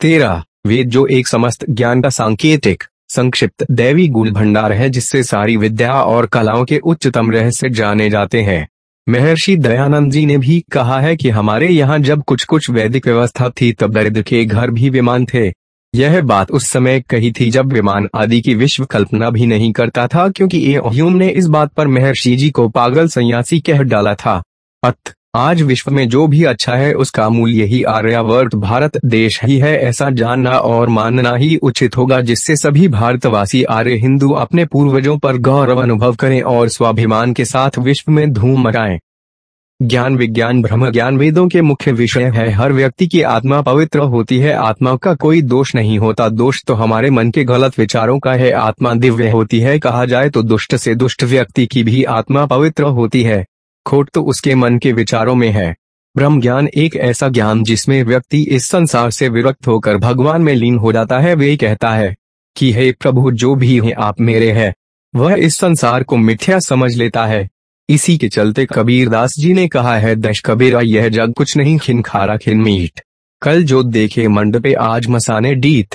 तेरह। वेद जो एक समस्त ज्ञान का सांकेतिक संक्षिप्त, दैवी गुण भंडार है जिससे सारी विद्या और कलाओं के उच्चतम रहस्य जाने जाते हैं। महर्षि दयानंद जी ने भी कहा है कि हमारे यहाँ जब कुछ कुछ वैदिक व्यवस्था थी तब दरिद्र के घर भी विमान थे। यह बात उस समय कही थी जब विमान आदि की विश्व कल्पना भी नहीं करता था क्योंकि ए ह्यूम ने इस बात पर महर्षि जी को पागल सन्यासी कह डाला था। अत आज विश्व में जो भी अच्छा है, उसका मूल्य ही आर्यावर्त भारत देश ही है, ऐसा जानना और मानना ही उचित होगा, जिससे सभी भारतवासी आर्य हिंदू अपने पूर्वजों पर गौरव अनुभव करें और स्वाभिमान के साथ विश्व में धूम मचाएँ। ज्ञान विज्ञान ब्रह्म ज्ञान वेदों के मुख्य विषय है। हर व्यक्ति की आत्मा पवित्र होती है। आत्मा का कोई दोष नहीं होता। दोष तो हमारे मन के गलत विचारों का है। आत्मा दिव्य होती है। कहा जाए तो दुष्ट से दुष्ट व्यक्ति की भी आत्मा पवित्र होती है। खोट तो उसके मन के विचारों में है। ब्रह्म ज्ञान एक ऐसा ज्ञान जिसमें व्यक्ति इस संसार से विरक्त होकर भगवान में लीन हो जाता है, वे कहता है कि, हे प्रभु, जो भी है, आप मेरे है। वह इस संसार को मिथ्या समझ लेता है। इसी के चलते कबीरदास जी ने कहा है, दश कबीरा, यह जग कुछ नहीं, खिन खारा, खिन मीट। कल जो देखे मंडपे आज मसाने डीत।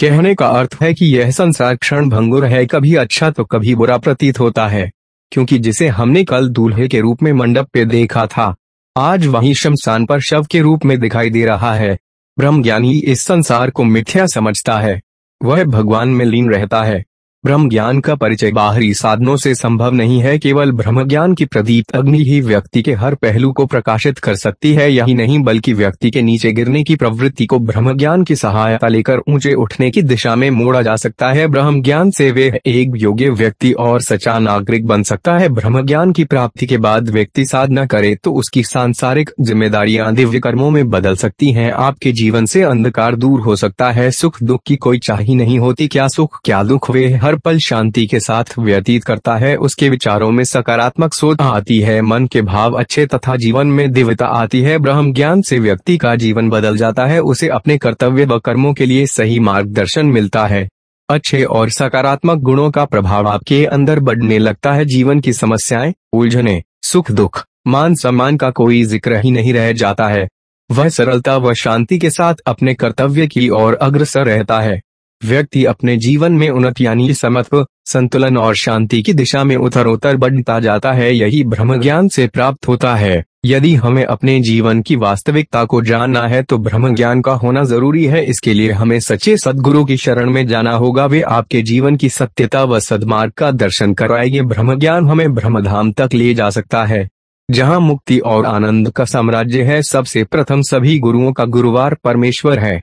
कहने का अर्थ है कि यह संसार क्षण भंगुर है, कभी अच्छा तो कभी बुरा प्रतीत होता है। क्योंकि जिसे हमने कल दूल्हे के रूप में मंडप पे देखा था, आज वही शमशान पर शव के रूप में दिखाई दे रहा है। ब्रह्मज्ञानी इस संसार को मिथ्या समझता है। वह भगवान में लीन रहता है। ब्रह्म ज्ञान का परिचय बाहरी साधनों से संभव नहीं है, केवल ब्रह्म ज्ञान की प्रदीप अग्नि ही व्यक्ति के हर पहलू को प्रकाशित कर सकती है यही नहीं, बल्कि व्यक्ति के नीचे गिरने की प्रवृत्ति को ब्रह्म ज्ञान की सहायता लेकर ऊँचे उठने की दिशा में मोड़ा जा सकता है। ब्रह्म ज्ञान से वे एक योग्य व्यक्ति और सचा नागरिक बन सकता है। ब्रह्म ज्ञान की प्राप्ति के बाद व्यक्ति साधना करे तो उसकी सांसारिक जिम्मेदारियाँ दिव्य कर्मों में बदल सकती है। आपके जीवन से अंधकार दूर हो सकता है। सुख दुख की कोई चाही नहीं होती। क्या सुख, क्या दुख, वे हर पल शांति के साथ व्यतीत करता है, उसके विचारों में सकारात्मक सोच आती है, मन के भाव अच्छे तथा जीवन में दिव्यता आती है, ब्रह्म ज्ञान से व्यक्ति का जीवन बदल जाता है, उसे अपने कर्तव्य व कर्मों के लिए सही मार्गदर्शन मिलता है। अच्छे और सकारात्मक गुणों का प्रभाव आपके अंदर बढ़ने लगता है, जीवन की समस्याएँ, उलझने, सुख दुख, मान सम्मान का कोई ज़िक्र ही नहीं रह जाता है। वह सरलता व शांति के साथ अपने कर्तव्य की ओर अग्रसर रहता है। व्यक्ति अपने जीवन में उन्नत यानी समत्व संतुलन और शांति की दिशा में उत्तरोत्तर बढ़ता जाता है, यही ब्रह्म ज्ञान से प्राप्त होता है। यदि हमें अपने जीवन की वास्तविकता को जानना है तो ब्रह्म ज्ञान का होना ज़रूरी है। इसके लिए हमें सच्चे सदगुरु की शरण में जाना होगा। वे आपके जीवन की सत्यता व सदमार्ग का दर्शन कराएँगे। ब्रह्म ज्ञान हमें ब्रह्मधाम तक ले जा सकता है, जहाँ मुक्ति और आनंद का साम्राज्य है। सबसे प्रथम सभी गुरुओं का गुरुवार परमेश्वर है।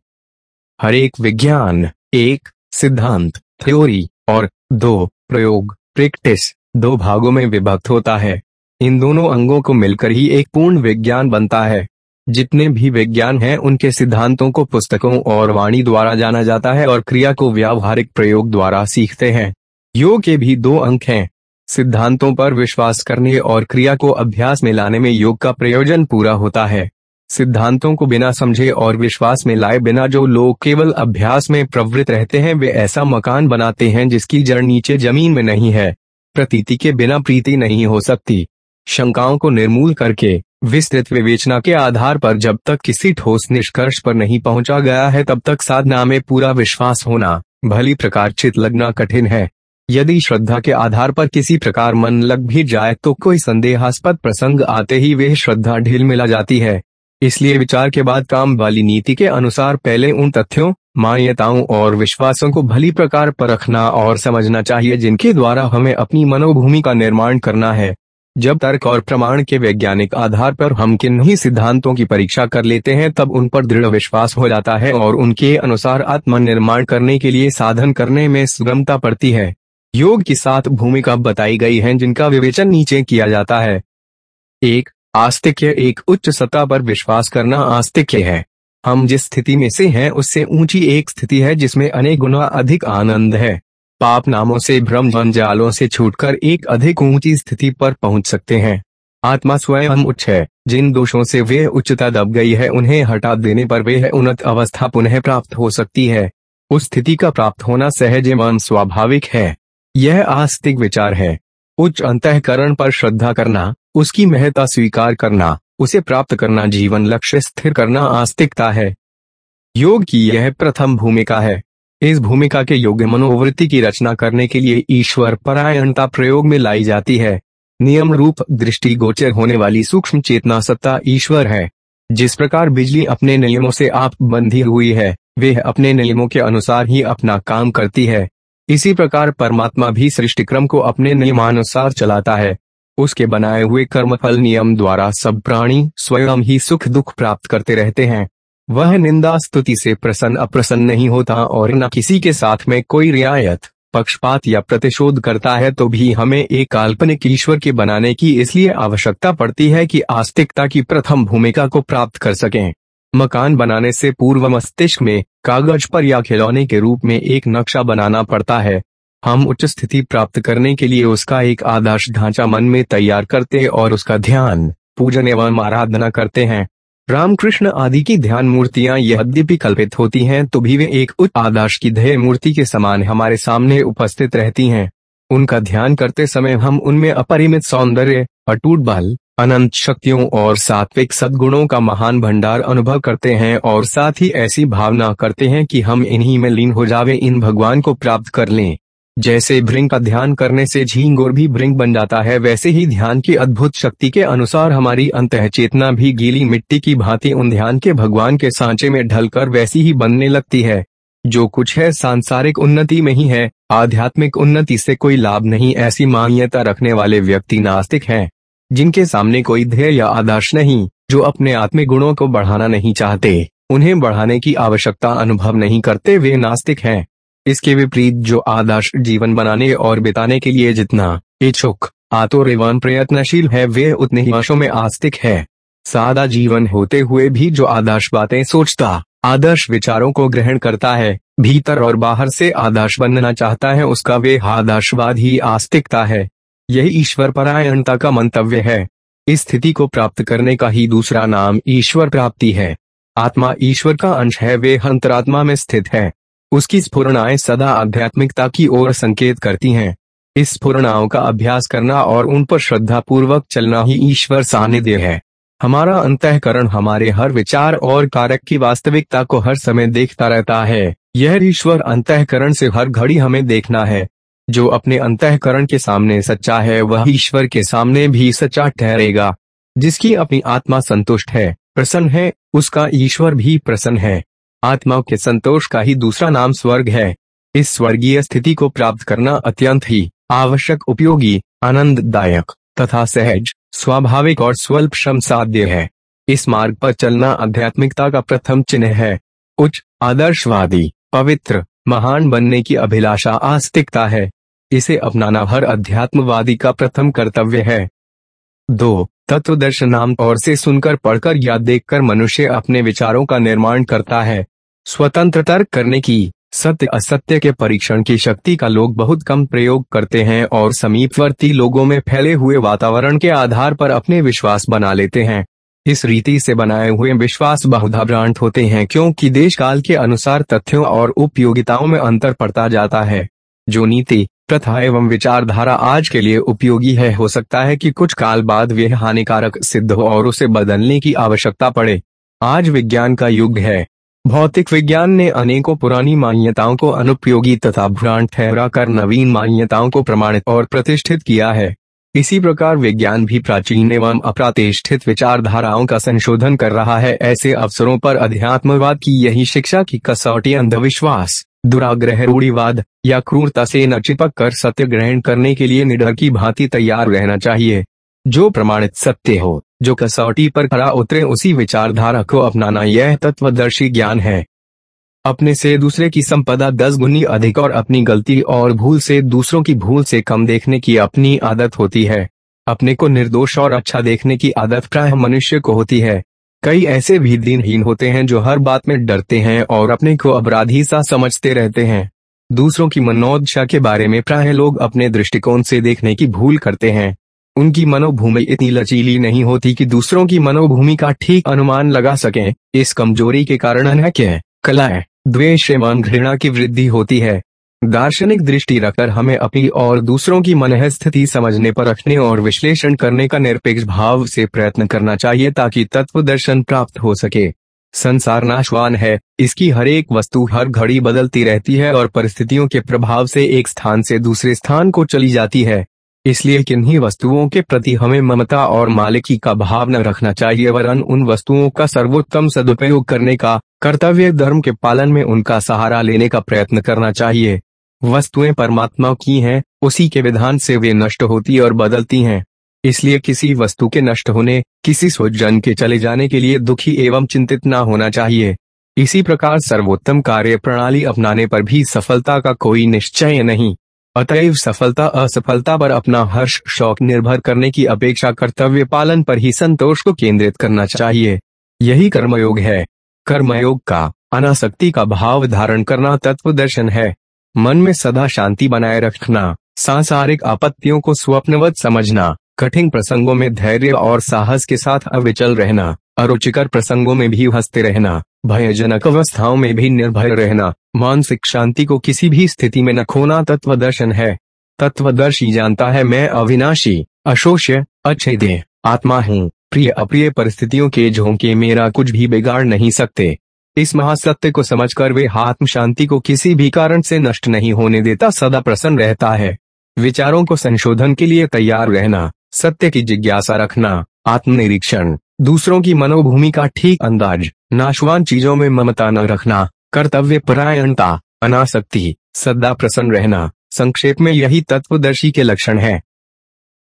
हर एक विज्ञान। एक, सिद्धांत थ्योरी और दो, प्रयोग प्रैक्टिस दो भागों में विभक्त होता है। इन दोनों अंगों को मिलकर ही एक पूर्ण विज्ञान बनता है। जितने भी विज्ञान हैं, उनके सिद्धांतों को पुस्तकों और वाणी द्वारा जाना जाता है और क्रिया को व्यावहारिक प्रयोग द्वारा सीखते हैं। योग के भी दो अंक हैं। सिद्धांतों पर विश्वास करने और क्रिया को अभ्यास में लाने में योग का प्रयोजन पूरा होता है। सिद्धांतों को बिना समझे और विश्वास में लाए बिना जो लोग केवल अभ्यास में प्रवृत्त रहते हैं, वे ऐसा मकान बनाते हैं जिसकी जड़ नीचे ज़मीन में नहीं है, प्रतीति के बिना प्रीति नहीं हो सकती। शंकाओं को निर्मूल करके, विस्तृत विवेचना के आधार पर जब तक किसी ठोस निष्कर्ष पर नहीं पहुँचा गया है, तब तक साधना में पूरा विश्वास होना, भली प्रकार चित लगना कठिन है। यदि श्रद्धा के आधार पर किसी प्रकार मन लग भी जाए तो कोई संदेहास्पद प्रसंग आते ही वे श्रद्धा ढील मिला जाती है। इसलिए विचार के बाद काम वाली नीति के अनुसार पहले उन तथ्यों, मान्यताओं और विश्वासों को भली प्रकार परखना और समझना चाहिए जिनके द्वारा हमें अपनी मनोभूमि का निर्माण करना है। जब तर्क और प्रमाण के वैज्ञानिक आधार पर हम किन ही सिद्धांतों की परीक्षा कर लेते हैं, तब उन पर दृढ़ विश्वास हो जाता है और उनके अनुसार आत्म निर्माण करने के लिए साधन करने में सुगमता पड़ती है। योग की सात भूमिका बताई गई हैं जिनका विवेचन नीचे किया जाता है। एक आस्तिक्य एक उच्च सत्ता पर विश्वास करना आस्तिक्य है। हम जिस स्थिति में से हैं, उससे ऊँची एक स्थिति है, जिसमें अनेक गुना अधिक आनंद है। पाप नामों से, भ्रम जंजालों से छूटकर एक अधिक ऊँची स्थिति पर पहुँच सकते हैं। आत्मा स्वयं उच्च है। जिन दोषों से वे उच्चता दब गई है, उन्हें हटा देने पर वे उन्नत अवस्था पुनः प्राप्त हो सकती है। उस स्थिति का प्राप्त होना सहज एवं स्वाभाविक है। यह आस्तिक विचार है। उच्च अंतकरण पर श्रद्धा करना उसकी महत्ता स्वीकार करना, उसे प्राप्त करना जीवन लक्ष्य स्थिर करना आस्तिकता है। योग की यह प्रथम भूमिका है। इस भूमिका के योग्य मनोवृत्ति की रचना करने के लिए ईश्वर परायणता प्रयोग में लाई जाती है। नियम रूप दृष्टि गोचर होने वाली सूक्ष्म चेतना सत्ता ईश्वर है। जिस प्रकार बिजली अपने नियमों से आप बंधी हुई है, वे अपने नियमों के अनुसार ही अपना काम करती है। इसी प्रकार परमात्मा भी सृष्टिक्रम को अपने नियमानुसार चलाता है। उसके बनाए हुए कर्मफल नियम द्वारा सब प्राणी स्वयं ही सुख दुख प्राप्त करते रहते हैं। वह निंदा स्तुति से प्रसन्न अप्रसन्न नहीं होता और न किसी के साथ में कोई रियायत, पक्षपात या प्रतिशोध करता है तो भी हमें एक काल्पनिक ईश्वर के बनाने की इसलिए आवश्यकता पड़ती है कि आस्तिकता की प्रथम भूमिका को प्राप्त कर सकें। मकान बनाने से पूर्व मस्तिष्क में कागज़ पर या खिलौने के रूप में एक नक्शा बनाना पड़ता है। हम उच्च स्थिति प्राप्त करने के लिए उसका एक आदर्श ढांचा मन में तैयार करते और उसका ध्यान, पूजन एवं आराधना करते हैं। रामकृष्ण आदि की ध्यान मूर्तियाँ यद्यपि कल्पित होती हैं तो भी वे एक उच्च आदर्श की ध्येय मूर्ति के समान हमारे सामने उपस्थित रहती हैं। उनका ध्यान करते समय हम उनमें अपरिमित सौंदर्य, अटूट बल, अनंत शक्तियों और सात्विक सद्गुणों का महान भंडार अनुभव करते हैं और साथ ही ऐसी भावना करते हैं कि हम इन्हीं में लीन हो जावे, इन भगवान को प्राप्त कर लें। जैसे भृंग का ध्यान करने से झींगोर भी भृंग बन जाता है, वैसे ही ध्यान की अद्भुत शक्ति के अनुसार हमारी अंत चेतना भी गीली मिट्टी की भांति उन ध्यान के भगवान के सांचे में ढलकर वैसी ही बनने लगती है। जो कुछ है सांसारिक उन्नति में ही है, आध्यात्मिक उन्नति से कोई लाभ नहीं, ऐसी मान्यता रखने वाले व्यक्ति नास्तिक हैं, जिनके सामने कोई ध्येय या आदर्श नहीं, जो अपने आत्मिक गुणों को बढ़ाना नहीं चाहते, उन्हें बढ़ाने की आवश्यकता अनुभव नहीं करते, वे नास्तिक हैं। इसके विपरीत जो आदर्श जीवन बनाने और बिताने के लिए जितना इच्छुक, आतुर एवं प्रयत्नशील है, वे उतने ही वर्षों में आस्तिक है। सादा जीवन होते हुए भी जो आदर्श बातें सोचता, आदर्श विचारों को ग्रहण करता है, भीतर और बाहर से आदर्श बनना चाहता है, उसका वे आदर्शवाद ही आस्तिकता है। यही ईश्वर परायणता का मंतव्य है। इस स्थिति को प्राप्त करने का ही दूसरा नाम ईश्वर प्राप्ति है। आत्मा ईश्वर का अंश है, वे अंतरात्मा में स्थित है। उसकी स्फुरणाएँ सदा आध्यात्मिकता की ओर संकेत करती हैं। इस स्फुरणाओं का अभ्यास करना और उन पर श्रद्धा पूर्वक चलना ही ईश्वर सानिध्य है। हमारा अंतकरण हमारे हर विचार और कारक की वास्तविकता को हर समय देखता रहता है। यह ईश्वर अंतकरण से हर घड़ी हमें देखना है। जो अपने अंतकरण के सामने सच्चा है, वह ईश्वर के सामने भी सच्चा ठहरेगा। जिसकी अपनी आत्मा संतुष्ट है, प्रसन्न है, उसका ईश्वर भी प्रसन्न है। आत्मा के संतोष का ही दूसरा नाम स्वर्ग है। इस स्वर्गीय स्थिति को प्राप्त करना अत्यंत ही आवश्यक, उपयोगी, आनंददायक तथा सहज, स्वाभाविक और स्वल्प श्रम साध्य है। इस मार्ग पर चलना आध्यात्मिकता का प्रथम चिन्ह है। उच्च, आदर्शवादी, पवित्र, महान बनने की अभिलाषा आस्तिकता है। इसे अपनाना हर अध्यात्मवादी का प्रथम कर्तव्य है। दो तत्व दर्शन और से सुनकर, पढ़कर या देखकर मनुष्य अपने विचारों का निर्माण करता है। स्वतंत्र तर्क करने की, सत्य असत्य के परीक्षण की शक्ति का लोग बहुत कम प्रयोग करते हैं और समीपवर्ती लोगों में फैले हुए वातावरण के आधार पर अपने विश्वास बना लेते हैं। इस रीति से बनाए हुए विश्वास बहुधा भ्रांत होते हैं क्योंकि देश काल के अनुसार तथ्यों और उपयोगिताओं में अंतर पड़ता जाता है। जो नीति, प्रथा एवं विचारधारा आज के लिए उपयोगी है, हो सकता है कि कुछ काल बाद वे हानिकारक सिद्ध हो और उसे बदलने की आवश्यकता पड़े। आज विज्ञान का युग है। भौतिक विज्ञान ने अनेकों पुरानी मान्यताओं को अनुपयोगी तथा भ्रांत ठहरा कर नवीन मान्यताओं को प्रमाणित और प्रतिष्ठित किया है। इसी प्रकार विज्ञान भी प्राचीन एवं अप्रातिष्ठित विचारधाराओं का संशोधन कर रहा है। ऐसे अवसरों पर अध्यात्मवाद की यही शिक्षा की कसौटी अंधविश्वास, दुराग्रह रूढ़ीवाद या क्रूरता से न चिपक कर सत्य ग्रहण करने के लिए निडर की भांति तैयार रहना चाहिए। जो प्रमाणित सत्य हो, जो कसौटी पर खड़ा उतरे उसी विचारधारा को अपनाना यह तत्वदर्शी ज्ञान है। अपने से दूसरे की संपदा दस गुनी अधिक और अपनी गलती और भूल से दूसरों की भूल से कम देखने की अपनी आदत होती है। अपने को निर्दोष और अच्छा देखने की आदत प्राय मनुष्य को होती है। कई ऐसे भी दिनहीन होते हैं जो हर बात में डरते हैं और अपने को अपराधी सा समझते रहते हैं। दूसरों की मनोदशा के बारे में प्राय लोग अपने दृष्टिकोण से देखने की भूल करते हैं। उनकी मनोभूमि इतनी लचीली नहीं होती कि दूसरों की मनोभूमि का ठीक अनुमान लगा सकें। इस कमज़ोरी के कारण अनैक्य कलाएँ द्वेष एवं घृणा की वृद्धि होती है। दार्शनिक दृष्टि रखकर हमें अपनी और दूसरों की मन स्थिति समझने पर रखने और विश्लेषण करने का निरपेक्ष भाव से प्रयत्न करना चाहिए ताकि तत्व दर्शन प्राप्त हो सके। संसार नाशवान है। इसकी हर एक वस्तु हर घड़ी बदलती रहती है और परिस्थितियों के प्रभाव से एक स्थान से दूसरे स्थान को चली जाती है। इसलिए किन्हीं वस्तुओं के प्रति हमें ममता और मालिकी का भाव न रखना चाहिए वरन उन वस्तुओं का सर्वोत्तम सदुपयोग करने का कर्तव्य धर्म के पालन में उनका सहारा लेने का प्रयत्न करना चाहिए। वस्तुएँ परमात्मा की हैं, उसी के विधान से वे नष्ट होती और बदलती हैं। इसलिए किसी वस्तु के नष्ट होने किसी स्वजन के चले जाने के लिए दुखी एवं चिंतित न होना चाहिए। इसी प्रकार सर्वोत्तम कार्य प्रणाली अपनाने पर भी सफलता का कोई निश्चय नहीं। अतएव सफलता असफलता पर अपना हर्ष, शौक निर्भर करने की अपेक्षा कर्तव्य पालन पर ही संतोष को केंद्रित करना चाहिए। यही कर्मयोग है। कर्मयोग का, अनासक्ति का भाव धारण करना तत्व दर्शन है। मन में सदा शांति बनाए रखना, सांसारिक आपत्तियों को स्वप्नवत समझना, कठिन प्रसंगों में धैर्य और साहस के साथ अविचल रहना। अरुचिकर प्रसंगों में भी हँसते रहना, भयजनक अवस्थाओं में भी निर्भय रहना, मानसिक शांति को किसी भी स्थिति में न खोना तत्व दर्शन है। तत्वदर्शी जानता है मैं अविनाशी, अशोष्य अच्छे आत्मा हूँ, प्रिय अप्रिय परिस्थितियों के झोंके मेरा कुछ भी बिगाड़ नहीं सकते। इस महासत्य को समझकर वे आत्म शांति को किसी भी कारण से नष्ट नहीं होने देता सदा प्रसन्न रहता है। विचारों को संशोधन के लिए तैयार रहना, सत्य की जिज्ञासा रखना, आत्मनिरीक्षण। दूसरों की मनोभूमि का ठीक अंदाज, नाशवान चीज़ों में ममता न रखना, कर्तव्य परायणता, अनासक्ति, सदा प्रसन्न रहना, संक्षेप में यही तत्वदर्शी के लक्षण है।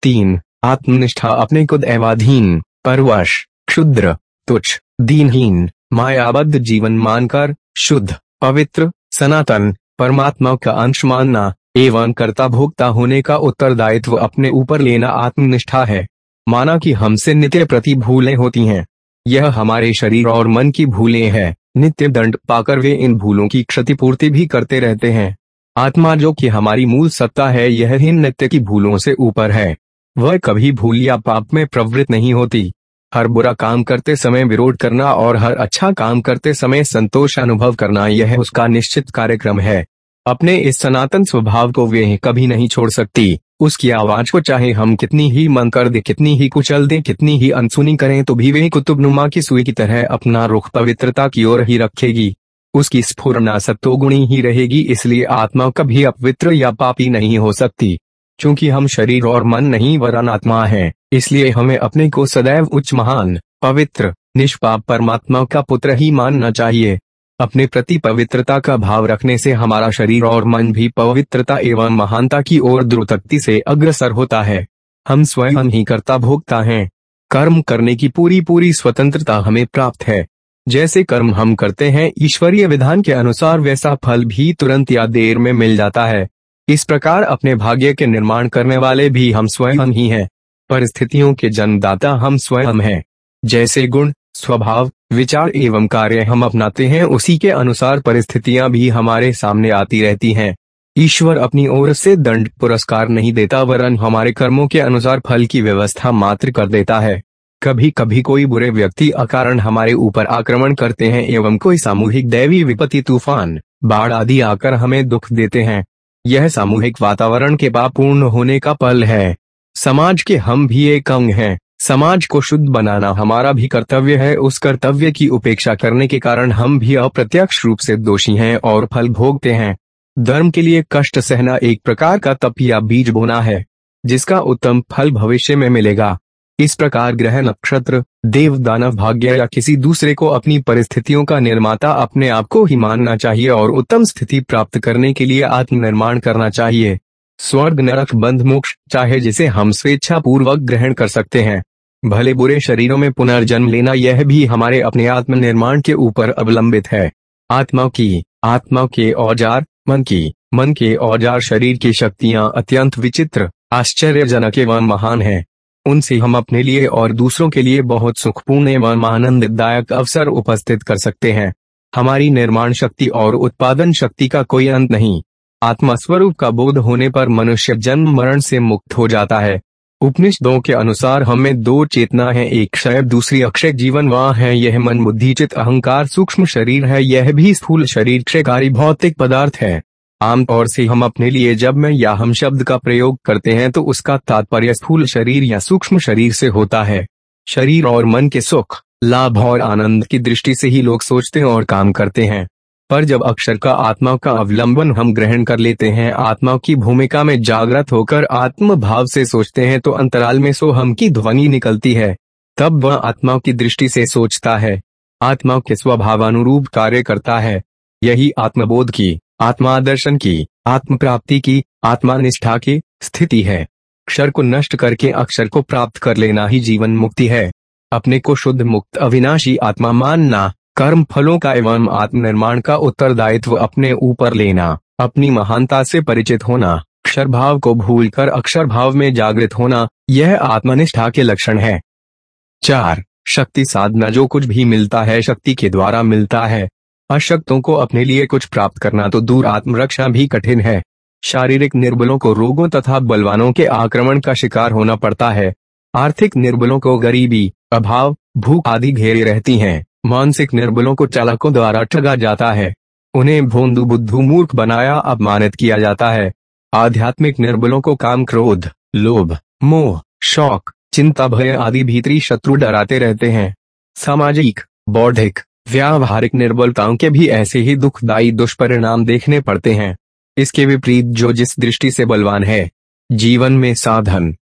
तीन, आत्मनिष्ठा अपने खुद एवाधीन, परवश, क्षुद्र, तुच्छ, दीनहीन, मायाबद्ध जीवन मानकर, शुद्ध, पवित्र, सनातन, परमात्मा का अंश मानना, एवं कर्ता भोक्ता होने का उत्तरदायित्व अपने ऊपर लेना आत्मनिष्ठा है। माना कि हमसे नित्य प्रति भूलें होती हैं। यह हमारे शरीर और मन की भूलें हैं। नित्य दंड पाकर वे इन भूलों की क्षतिपूर्ति भी करते रहते हैं। आत्मा जो कि हमारी मूल सत्ता है, यह ही नित्य की भूलों से ऊपर है। वह कभी भूल या पाप में प्रवृत्त नहीं होती। हर बुरा काम करते समय विरोध करना और हर अच्छा काम करते समय संतोष अनुभव करना, यह उसका निश्चित कार्यक्रम है। अपने इस सनातन स्वभाव को वे कभी नहीं छोड़ सकती। उसकी आवाज़ को चाहे हम कितनी ही मन कर दे, कितनी ही कुचल दे, कितनी ही अनसुनी करें तो भी वे कुतुबनुमा की सुई की तरह अपना रुख पवित्रता की ओर ही रखेगी। उसकी स्फुरना सत्वगुणी ही रहेगी, इसलिए आत्मा कभी अपवित्र या पापी नहीं हो सकती। क्योंकि हम शरीर और मन नहीं, वरन आत्मा है, इसलिए हमें अपने को सदैव उच्च, महान, पवित्र, निष्पाप परमात्मा का पुत्र ही मानना चाहिए। अपने प्रति पवित्रता का भाव रखने से हमारा शरीर और मन भी पवित्रता एवं महानता की ओर द्रुतक्ति से अग्रसर होता है। हम स्वयं ही कर्ता भोगता हैं। कर्म करने की पूरी पूरी स्वतंत्रता हमें प्राप्त है। जैसे कर्म हम करते हैं, ईश्वरीय विधान के अनुसार वैसा फल भी तुरंत या देर में मिल जाता है। इस प्रकार अपने भाग्य के निर्माण करने वाले भी हम स्वयं ही हैं। परिस्थितियों के जन्मदाता हम स्वयं हैं। जैसे गुण स्वभाव, विचार एवं कार्य हम अपनाते हैं, उसी के अनुसार परिस्थितियाँ भी हमारे सामने आती रहती हैं। ईश्वर अपनी ओर से दंड, पुरस्कार नहीं देता, वरन हमारे कर्मों के अनुसार फल की व्यवस्था मात्र कर देता है। कभी कभी कोई बुरे व्यक्ति अकारण हमारे ऊपर आक्रमण करते हैं एवं कोई सामूहिक दैवी विपत्ति, तूफ़ान, बाढ़ आदि आकर हमें दुख देते हैं। यह सामूहिक वातावरण के पापूर्ण होने का पल है। समाज के हम भी एक अंग हैं। समाज को शुद्ध बनाना हमारा भी कर्तव्य है। उस कर्तव्य की उपेक्षा करने के कारण हम भी अप्रत्यक्ष रूप से दोषी हैं और फल भोगते हैं। धर्म के लिए कष्ट सहना एक प्रकार का तप या बीज बोना है, जिसका उत्तम फल भविष्य में मिलेगा। इस प्रकार ग्रह नक्षत्र, देव दानव भाग्य या किसी दूसरे को अपनी परिस्थितियों का निर्माता अपने आप को ही मानना चाहिए और उत्तम स्थिति प्राप्त करने के लिए आत्मनिर्माण करना चाहिए। स्वर्ग नरक बंध मोक्ष चाहे जिसे हम स्वेच्छा पूर्वक ग्रहण कर सकते हैं। भले बुरे शरीरों में पुनर्जन्म लेना यह भी हमारे अपने आत्मनिर्माण के ऊपर अवलंबित है। आत्मा की, आत्मा के औज़ार, मन की, मन के औज़ार शरीर की शक्तियाँ अत्यंत विचित्र, आश्चर्यजनक एवं महान है। उनसे हम अपने लिए और दूसरों के लिए बहुत सुखपूर्ण एवं आनंददायक अवसर उपस्थित कर सकते हैं। हमारी निर्माण शक्ति और उत्पादन शक्ति का कोई अंत नहीं। आत्मा स्वरूप का बोध होने पर मनुष्य जन्म मरण से मुक्त हो जाता है। उपनिषदों के अनुसार हमें दो चेतना है, एक क्षय, दूसरी अक्षय जीवन वहाँ है, यह मन बुद्धि चित अहंकार सूक्ष्म शरीर है, यह भी स्थूल शरीर, क्षयकारी भौतिक पदार्थ है। आमतौर से हम अपने लिए जब मैं या हम शब्द का प्रयोग करते हैं तो उसका तात्पर्य स्थूल शरीर या सूक्ष्म शरीर से होता है। शरीर और मन के सुख, लाभ और आनंद की दृष्टि से ही लोग सोचते और काम करते हैं। पर जब अक्षर का आत्मा का अवलंबन हम ग्रहण कर लेते हैं, आत्मा की भूमिका में जागृत होकर आत्म भाव से सोचते हैं तो अंतराल में सो हम की ध्वनि निकलती है। तब वह आत्मा की दृष्टि से सोचता है। आत्मा के स्वभावानुरूप कार्य करता है। यही आत्मबोध की आत्मा दर्शन की आत्म प्राप्ति की आत्मा निष्ठा की स्थिति है। अक्षर को नष्ट करके अक्षर को प्राप्त कर लेना ही जीवन मुक्ति है। अपने को शुद्ध मुक्त अविनाशी आत्मा मानना कर्म फलों का एवं आत्मनिर्माण का उत्तरदायित्व अपने ऊपर लेना, अपनी महानता से परिचित होना अक्षर भाव को भूलकर अक्षर भाव में जागृत होना, यह आत्मनिष्ठा के लक्षण है। चार, शक्ति साधना जो कुछ भी मिलता है शक्ति के द्वारा मिलता है। अशक्तों को अपने लिए कुछ प्राप्त करना तो दूर आत्मरक्षा भी कठिन है। शारीरिक निर्बलों को रोगों तथा बलवानों के आक्रमण का शिकार होना पड़ता है। आर्थिक निर्बलों को गरीबी, अभाव, भूख आदि घेरे रहती हैं। मानसिक निर्बलों को चालकों द्वारा ठगा जाता है। उन्हें भोंदु बुद्धू मूर्ख बनाया अपमानित किया जाता है। आध्यात्मिक निर्बलों को काम क्रोध, लोभ, मोह, शौक, चिंता, भय आदि भीतरी शत्रु डराते रहते हैं। सामाजिक, बौद्धिक, व्यावहारिक निर्बलताओं के भी ऐसे ही दुखदायी दुष्परिणाम देखने पड़ते हैं। इसके विपरीत जो जिस दृष्टि से बलवान है, जीवन में साधन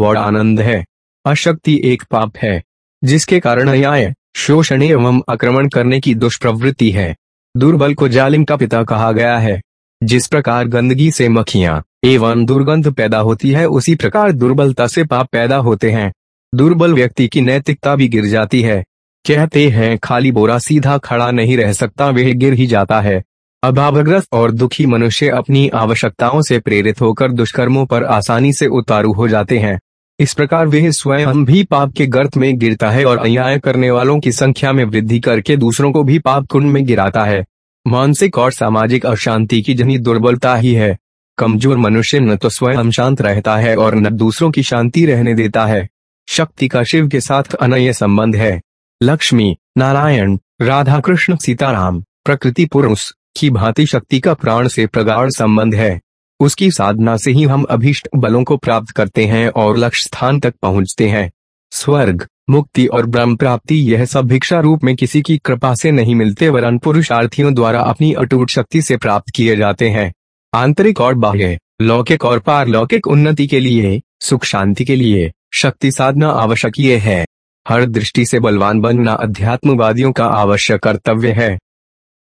और आनंद है, अशक्ति एक पाप है, जिसके कारण अन्याय शोषण एवं आक्रमण करने की दुष्प्रवृत्ति है। दुर्बल को जालिम का पिता कहा गया है। जिस प्रकार गंदगी से मक्खियाँ एवं दुर्गंध पैदा होती है, उसी प्रकार दुर्बलता से पाप पैदा होते हैं। दुर्बल व्यक्ति की नैतिकता भी गिर जाती है। कहते हैं, खाली बोरा सीधा खड़ा नहीं रह सकता, वह गिर ही जाता है। अभावग्रस्त और दुखी मनुष्य अपनी आवश्यकताओं से प्रेरित होकर दुष्कर्मों पर आसानी से उतारू हो जाते हैं। इस प्रकार वह स्वयं भी पाप के गर्त में गिरता है और अन्याय करने वालों की संख्या में वृद्धि करके दूसरों को भी पाप कुंड में गिराता है। मानसिक और सामाजिक अशांति की जनी दुर्बलता ही है। कमज़ोर मनुष्य न तो स्वयं शांत रहता है और न दूसरों की शांति रहने देता है। शक्ति का शिव के साथ अनय संबंध है। लक्ष्मी, नारायण राधा कृष्ण सीताराम, प्रकृति पुरुष, की भांति शक्ति का प्राण से प्रगाढ़ संबंध है। उसकी साधना से ही हम अभीष्ट बलों को प्राप्त करते हैं और लक्ष्य स्थान तक पहुँचते हैं। स्वर्ग, मुक्ति और ब्रह्म प्राप्ति यह सब भिक्षा रूप में किसी की कृपा से नहीं मिलते वरन पुरुषार्थियों द्वारा अपनी अटूट शक्ति से प्राप्त किए जाते हैं। आंतरिक और बाह्य, लौकिक और पारलौकिक उन्नति के लिए, सुख शांति के लिए, शक्ति साधना आवश्यक है। हर दृष्टि से बलवान बनना अध्यात्मवादियों का आवश्यक कर्तव्य है।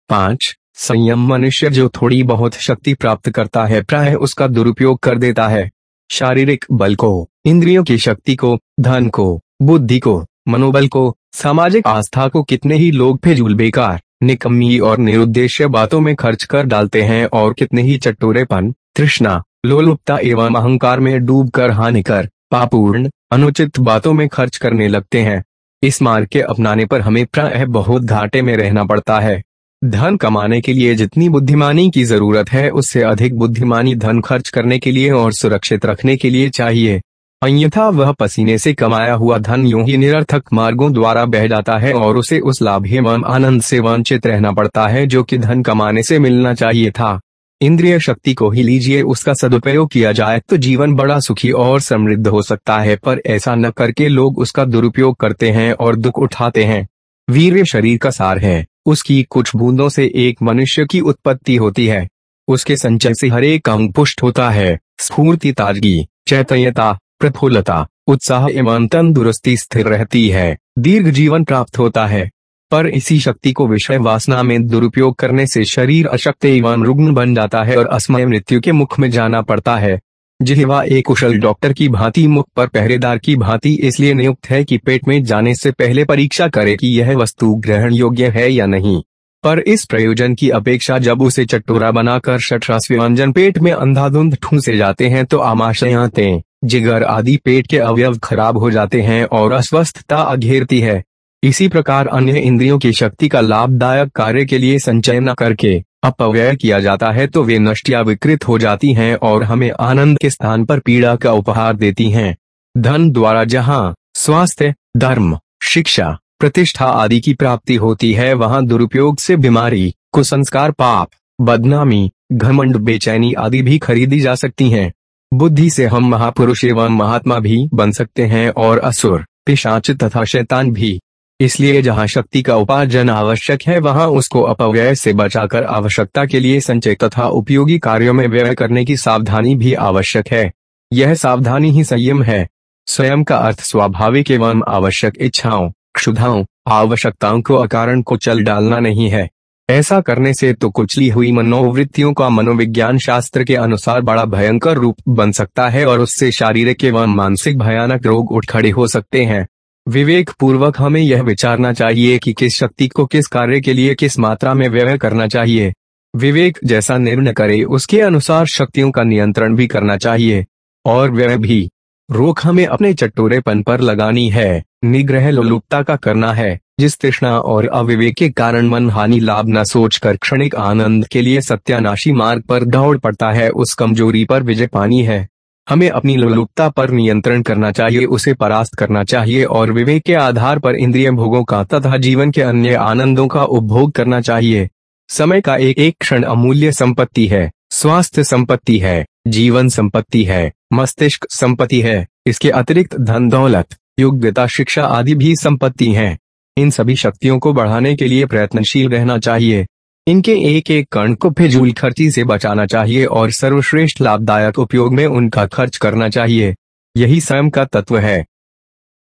पाँच संयम मनुष्य जो थोड़ी बहुत शक्ति प्राप्त करता है, प्राय उसका दुरुपयोग कर देता है। शारीरिक बल को, इंद्रियों की शक्ति को, धन को, बुद्धि को, मनोबल को, सामाजिक आस्था को कितने ही लोग फिजूल बेकार, निकम्मी और निरुद्देश्य बातों में खर्च कर डालते हैं और कितने ही चट्टोरेपन तृष्णा, लोलुपता एवं अहंकार में डूब कर हानिकर, पापूर्ण, अनुचित बातों में खर्च करने लगते हैं। इस मार्ग के अपनाने पर हमें प्राय बहुत घाटे में रहना पड़ता है। धन कमाने के लिए जितनी बुद्धिमानी की ज़रूरत है, उससे अधिक बुद्धिमानी धन खर्च करने के लिए और सुरक्षित रखने के लिए चाहिए। अन्यथा वह पसीने से कमाया हुआ धन यूँ ही निरर्थक मार्गों द्वारा बह जाता है और उसे उस लाभ एवं आनंद से वंचित रहना पड़ता है जो कि धन कमाने से मिलना चाहिए था। इंद्रिय शक्ति को ही लीजिए, उसका सदुपयोग किया जाए तो जीवन बड़ा सुखी और समृद्ध हो सकता है, पर ऐसा न करके लोग उसका दुरुपयोग करते हैं और दुख उठाते हैं। वीर शरीर का सार है। उसकी कुछ बूंदों से एक मनुष्य की उत्पत्ति होती है। उसके संचय से हर एक अंग पुष्ट होता है। स्फूर्ति, ताजगी, चैतन्यता, प्रफुल्लता, उत्साह एवं तंदुरुस्ती स्थिर रहती है। दीर्घ जीवन प्राप्त होता है। पर इसी शक्ति को विषय वासना में दुरुपयोग करने से शरीर अशक्त एवं रुग्ण बन जाता है और असमय मृत्यु के मुख में जाना पड़ता है। जिहवा एक कुशल डॉक्टर की भांति, मुख पर पहरेदार की भांति इसलिए नियुक्त है कि पेट में जाने से पहले परीक्षा करे कि यह वस्तु ग्रहण योग्य है या नहीं। पर इस प्रयोजन की अपेक्षा जब उसे चट्टोरा बनाकर शठरास व्यंजन पेट में अंधाधुंध ठूसे जाते हैं तो आमाशयाते, जिगर आदि पेट के अवयव खराब हो जाते हैं और अस्वस्थता अघेरती है। इसी प्रकार अन्य इंद्रियों की शक्ति का लाभदायक कार्य के लिए संचय न करके अपव्यय किया जाता है तो वे नष्ट या विकृत हो जाती हैं और हमें आनंद के स्थान पर पीड़ा का उपहार देती हैं। धन द्वारा जहाँ स्वास्थ्य, धर्म, शिक्षा, प्रतिष्ठा आदि की प्राप्ति होती है, वहाँ दुरुपयोग से बीमारी, कुसंस्कार, पाप, बदनामी, घमंड, बेचैनी आदि भी खरीदी जा सकती हैं। बुद्धि से हम महापुरुष एवं महात्मा भी बन सकते हैं और असुर, पिशाच तथा शैतान भी। इसलिए जहाँ शक्ति का उपार्जन आवश्यक है, वहाँ उसको अपव्यय से बचाकर आवश्यकता के लिए संचय तथा उपयोगी कार्यों में व्यय करने की सावधानी भी आवश्यक है। यह सावधानी ही संयम है। स्वयं का अर्थ स्वाभाविक एवं आवश्यक इच्छाओं, क्षुधाओं, आवश्यकताओं को अकारण को चल डालना नहीं है। ऐसा करने से तो कुचली हुई मनोवृत्तियों का मनोविज्ञान शास्त्र के अनुसार बड़ा भयंकर रूप बन सकता है और उससे शारीरिक एवं मानसिक भयानक रोग उठ खड़े हो सकते हैं। विवेक पूर्वक हमें यह विचारना चाहिए कि किस शक्ति को किस कार्य के लिए किस मात्रा में व्यय करना चाहिए। विवेक जैसा निर्णय करे, उसके अनुसार शक्तियों का नियंत्रण भी करना चाहिए। और व्यय भी। रोक हमें अपने चट्टोरेपन पर लगानी है। निग्रह लोलुपता का करना है। जिस तृष्णा और अविवेक के कारण मन हानि लाभ न सोचकर क्षणिक आनंद के लिए सत्यानाशी मार्ग पर दौड़ पड़ता है, उस कमज़ोरी पर विजय पानी है। हमें अपनी लोलुपता पर नियंत्रण करना चाहिए, उसे परास्त करना चाहिए और विवेक के आधार पर इंद्रिय भोगों का तथा जीवन के अन्य आनंदों का उपभोग करना चाहिए। समय का एक एक क्षण अमूल्य संपत्ति है, स्वास्थ्य संपत्ति है, जीवन संपत्ति है, मस्तिष्क संपत्ति है, इसके अतिरिक्त धन, दौलत, योग्यता, शिक्षा आदि भी संपत्ति हैं। इन सभी शक्तियों को बढ़ाने के लिए प्रयत्नशील रहना चाहिए। इनके एक एक कण को फिजूल खर्ची से बचाना चाहिए और सर्वश्रेष्ठ लाभदायक उपयोग में उनका खर्च करना चाहिए। यही स्वयं का तत्व है।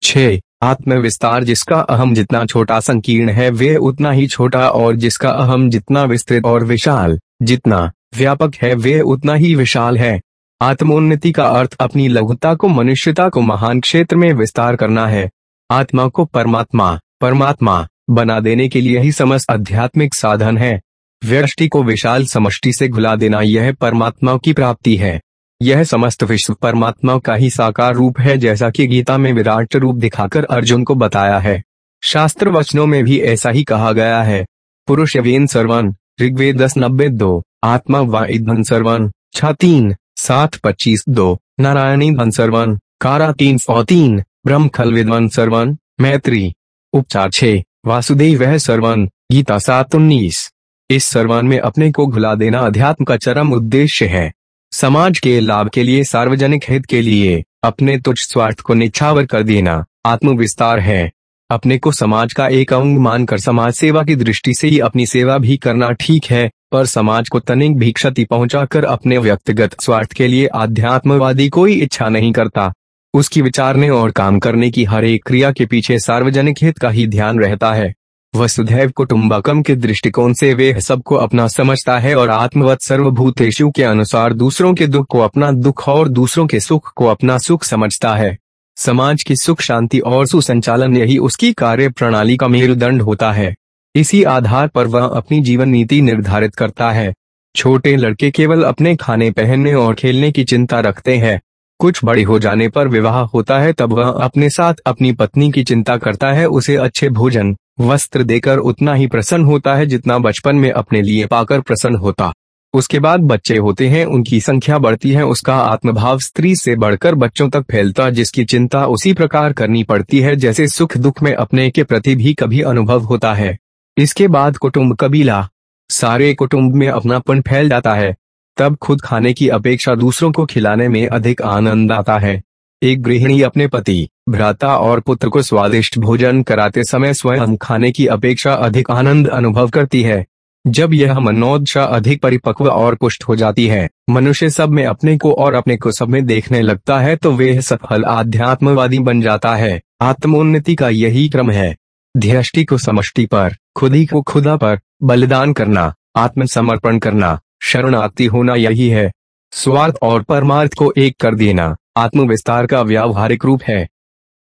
छ। आत्म विस्तार जिसका अहम जितना छोटा संकीर्ण है, वे उतना ही छोटा और जिसका अहम जितना विस्तृत और विशाल, जितना व्यापक है, वे उतना ही विशाल है। आत्मोन्नति का अर्थ अपनी लघुता को मनुष्यता को महान क्षेत्र में विस्तार करना है। आत्मा को परमात्मा परमात्मा बना देने के लिए ही समस्त आध्यात्मिक साधन है। व्यष्टि को विशाल समष्टि से घुला देना यह परमात्मा की प्राप्ति है। यह समस्त विश्व परमात्मा का ही साकार रूप है जैसा कि गीता में विराट रूप दिखाकर अर्जुन को बताया है। शास्त्र वचनों में भी ऐसा ही कहा गया है। पुरुष यवेन सर्वन, ऋग्वेद दस नब्बे दो, आत्मा व ईधन सर्वन, छ तीन, सात पच्चीस दो, नारायणी धन सर्वन, कारा तीन सौ तीन, ब्रह्म खल विद्वन सर्वन, मैत्री, उपचार छे, वासुदेव वह सर्वन, गीता सात उन्नीस। इस सर्वान में अपने को घुला देना अध्यात्म का चरम उद्देश्य है। समाज के लाभ के लिए, सार्वजनिक हित के लिए अपने तुच्छ स्वार्थ को निछावर कर देना आत्म विस्तार है। अपने को समाज का एक अंग मानकर समाज सेवा की दृष्टि से ही अपनी सेवा भी करना ठीक है, पर समाज को तनिक भी क्षति पहुंचाकर अपने व्यक्तिगत स्वार्थ के लिए आध्यात्मवादी कोई इच्छा नहीं करता। उसकी विचारने और काम करने की हर एक क्रिया के पीछे सार्वजनिक हित का ही ध्यान रहता है। वसुधैव कुटुम्बकम के दृष्टिकोण से वे सबको अपना समझता है और आत्मवत सर्वभूतेशु के अनुसार दूसरों के दुख को अपना दुख और दूसरों के सुख को अपना सुख समझता है। समाज की सुख, शांति और सुसंचालन यही उसकी कार्य प्रणाली का मेरुदंड होता है। इसी आधार पर वह अपनी जीवन नीति निर्धारित करता है। छोटे लड़के केवल अपने खाने पहनने और खेलने की चिंता रखते हैं। कुछ बड़े हो जाने पर विवाह होता है तब वह अपने साथ अपनी पत्नी की चिंता करता है, उसे अच्छे भोजन वस्त्र देकर उतना ही प्रसन्न होता है जितना बचपन में अपने लिए पाकर प्रसन्न होता। उसके बाद बच्चे होते हैं, उनकी संख्या बढ़ती है, उसका आत्मभाव स्त्री से बढ़कर बच्चों तक फैलता, जिसकी चिंता उसी प्रकार करनी पड़ती है, जैसे सुख दुख में अपने के प्रति भी कभी अनुभव होता है। इसके बाद कुटुंब कबीला। सारे कुटुंब में अपनापन फैल जाता है। तब खुद खाने की अपेक्षा दूसरों को खिलाने में अधिक आनंद आता है। एक गृहिणी अपने पति, भ्राता और पुत्र को स्वादिष्ट भोजन कराते समय स्वयं खाने की अपेक्षा अधिक आनंद अनुभव करती है। जब यह मनोदशा अधिक परिपक्व और पुष्ट हो जाती है, मनुष्य सब में अपने को और अपने को सब में देखने लगता है तो वे सफल आध्यात्मवादी बन जाता है। आत्मोन्नति का यही क्रम है। ध्यष्टि को समष्टि पर, खुदी को खुदा पर, बलिदान करना, आत्मसमर्पण करना, शरणार्थी होना यही है। स्वार्थ और परमार्थ को एक कर देना। आत्मविस्तार का व्यावहारिक रूप है।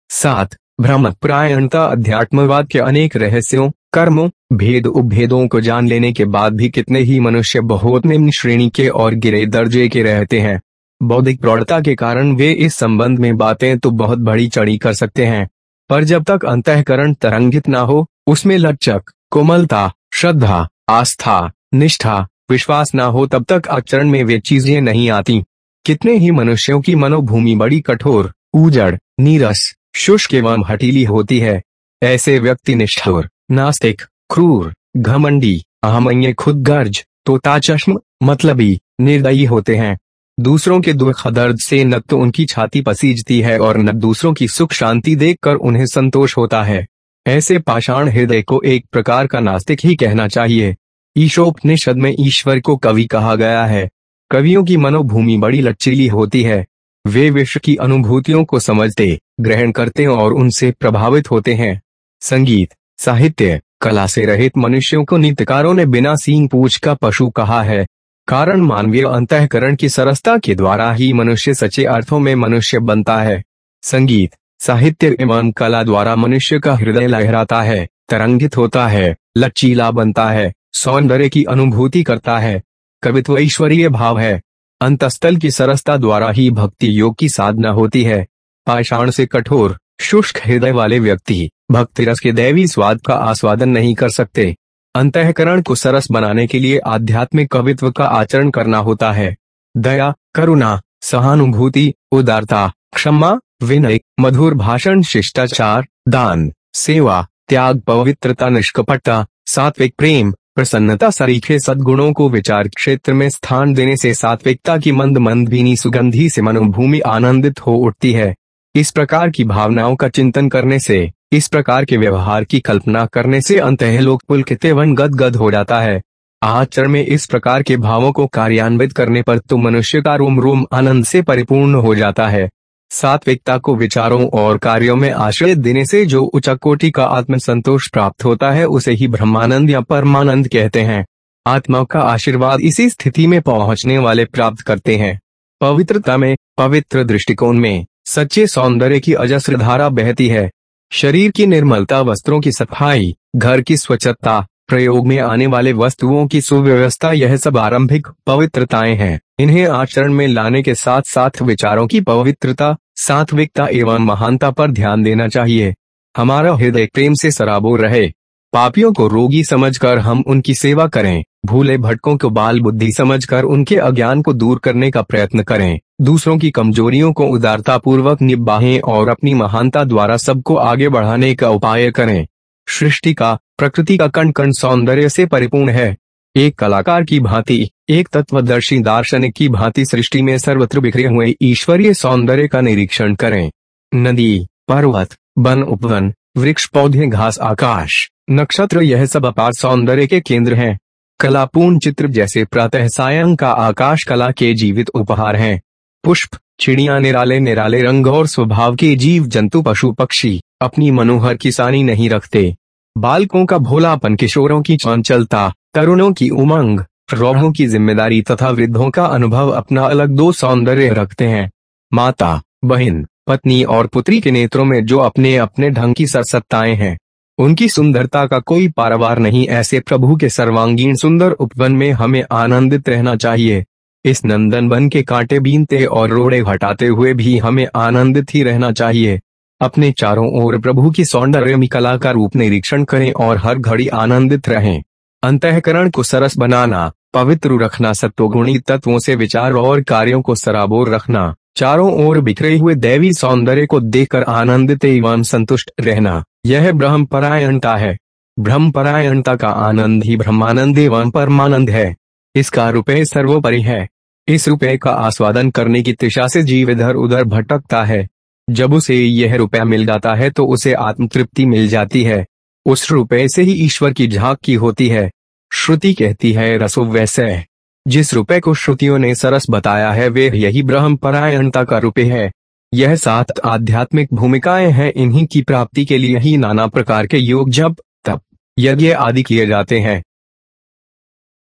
सात, भ्रम, प्रायणता, अध्यात्मवाद के अनेक रहस्यों, कर्मों, भेद, उपभेदों को जान लेने के बाद भी कितने ही मनुष्य बहुत निम्न श्रेणी के और गिरे दर्जे के रहते हैं। बौद्धिक प्रौढ़ता के कारण वे इस संबंध में बातें तो बहुत बड़ी चढ़ी कर सकते हैं। पर जब तक अंतकरण तरंगित ना हो, उसमें लचक कोमलता, श्रद्धा, आस्था, निष्ठा, विश्वास ना हो, तब तक आचरण में वे चीज़ें नहीं आती। कितने ही मनुष्यों की मनोभूमि बड़ी कठोर उजड़ नीरस, शुष्क एवं हटीली होती है। ऐसे व्यक्ति निष्ठुर, नास्तिक, क्रूर, घमंडी अहमय खुद गर्ज तोता चश्म मतलबी, निर्दयी होते हैं। दूसरों के दुख, दर्द से न तो उनकी छाती पसीजती है और न दूसरों की सुख शांति देखकर उन्हें संतोष होता है। ऐसे पाषाण हृदय को एक प्रकार का नास्तिक ही कहना चाहिए। ईशोपनिषद में ईश्वर को कवि कहा गया है कवियों की मनोभूमि बड़ी लचीली होती है। वे विश्व की अनुभूतियों को समझते, ग्रहण करते और उनसे प्रभावित होते हैं। संगीत, साहित्य, कला से रहित मनुष्यों को नित्यकारों ने बिना सींग पूछ का पशु कहा है। कारण मानवीय अंतकरण की सरसता के द्वारा ही मनुष्य सच्चे अर्थों में मनुष्य बनता है। संगीत, साहित्य एवं कला द्वारा मनुष्य का हृदय लहराता है, तरंगित होता है, लचीला बनता है, सौंदर्य की अनुभूति करता है। कवित्व ईश्वरीय भाव है। अंतस्थल की सरसता द्वारा ही भक्ति योग की साधना होती है। पाषाण से कठोर, शुष्क हृदय वाले व्यक्ति भक्ति रस के दैवी स्वाद का आस्वादन नहीं कर सकते। अंतकरण को सरस बनाने के लिए आध्यात्मिक कवित्व का आचरण करना होता है। दया, करुणा, सहानुभूति, उदारता, क्षमा, विनय, मधुर भाषण, शिष्टाचार, दान, सेवा, त्याग, पवित्रता, निष्कपटता, सात्विक प्रेम प्रसन्नता सरीखे सद्गुणों को विचार क्षेत्र में स्थान देने से सात्विकता की मंद मंद भीनी सुगंधी से मनोभूमि आनंदित हो उठती है। इस प्रकार की भावनाओं का चिंतन करने से, इस प्रकार के व्यवहार की कल्पना करने से अंत अंतलोक पुलकित एवं गदगद हो जाता है। आचरण में इस प्रकार के भावों को कार्यान्वित करने पर तो मनुष्य का रोम रोम आनंद से परिपूर्ण हो जाता है। सात्विकता को विचारों और कार्यों में आश्रय देने से जो उच्च कोटि का आत्म संतोष प्राप्त होता है, उसे ही ब्रह्मानंद या परमानंद कहते हैं। आत्मा का आशीर्वाद इसी स्थिति में पहुँचने वाले प्राप्त करते हैं। पवित्रता में, पवित्र दृष्टिकोण में, सच्चे सौंदर्य की अजस्र धारा बहती है। शरीर की निर्मलता, वस्त्रों की सफ़ाई, घर की स्वच्छता प्रयोग में आने वाले वस्तुओं की सुव्यवस्था यह सब आरंभिक पवित्रताएँ हैं। इन्हें आचरण में लाने के साथ साथ विचारों की पवित्रता, सात्विकता एवं महानता पर ध्यान देना चाहिए। हमारा हृदय प्रेम से सराबोर रहे। पापियों को रोगी समझकर हम उनकी सेवा करें। भूले भटकों को बाल बुद्धि समझकर उनके अज्ञान को दूर करने का प्रयत्न करें। दूसरों की कमजोरियों को उदारता पूर्वक निबाहें और अपनी महानता द्वारा सबको आगे बढ़ाने का उपाय करें। सृष्टि का प्रकृति का कण कण सौंदर्य से परिपूर्ण है। एक कलाकार की भांति, एक तत्वदर्शी दार्शनिक की भांति सृष्टि में सर्वत्र बिखरे हुए ईश्वरीय सौंदर्य का निरीक्षण करें। नदी, पर्वत, वन उपवन, वृक्ष, पौधे, घास, आकाश, नक्षत्र, यह सब अपार सौंदर्य के केंद्र हैं। कलापूर्ण चित्र जैसे प्रातः सायं का आकाश कला के जीवित उपहार हैं। पुष्प, चिड़िया निराले निराले रंग और स्वभाव के जीव, जंतु, पशु, पक्षी, अपनी मनोहर किसानी नहीं रखते। बालकों का भोलापन, किशोरों की चंचलता, तरुणों की उमंग रोहों की ज़िम्मेदारी तथा वृद्धों का अनुभव अपना अलग दो सौंदर्य रखते हैं। माता, बहन, पत्नी और पुत्री के नेत्रों में जो अपने अपने ढंग की सरसत्ताएँ हैं, उनकी सुंदरता का कोई पारावार नहीं। ऐसे प्रभु के सर्वांगीण सुंदर उपवन में हमें आनंदित रहना चाहिए। इस नंदन वन के कांटे बीनते और रोड़े हटाते हुए भी हमें आनंदित ही रहना चाहिए। अपने चारों ओर प्रभु की सौंदर्य कला का रूप निरीक्षण करें और हर घड़ी आनंदित रहें। अंतकरण को सरस बनाना, पवित्र रखना, सत्वगुणी तत्वों से विचार और कार्यों को सराबोर रखना, चारों ओर बिखरे हुए दैवी सौंदर्य को देखकर आनंदित एवं संतुष्ट रहना, यह ब्रह्म परायणता है। ब्रह्म परायणता का आनंद ही ब्रह्मानंद एवं परमानंद है। इसका रुपये सर्वोपरि है। इस रुपये का आस्वादन करने की दिशा से जीव इधर उधर भटकता है। जब उसे यह रुपया मिल जाता है तो उसे आत्म तृप्ति मिल जाती है। उस रुपये से ही ईश्वर की झाँक की होती है। श्रुति कहती है, रसो वैसे, जिस रुपये को श्रुतियों ने सरस बताया है, वे यही ब्रह्म परायणता का रुपये है। यह सात आध्यात्मिक भूमिकाएँ हैं, इन्हीं की प्राप्ति के लिए ही नाना प्रकार के योग जब तप, यज्ञ आदि किए जाते हैं।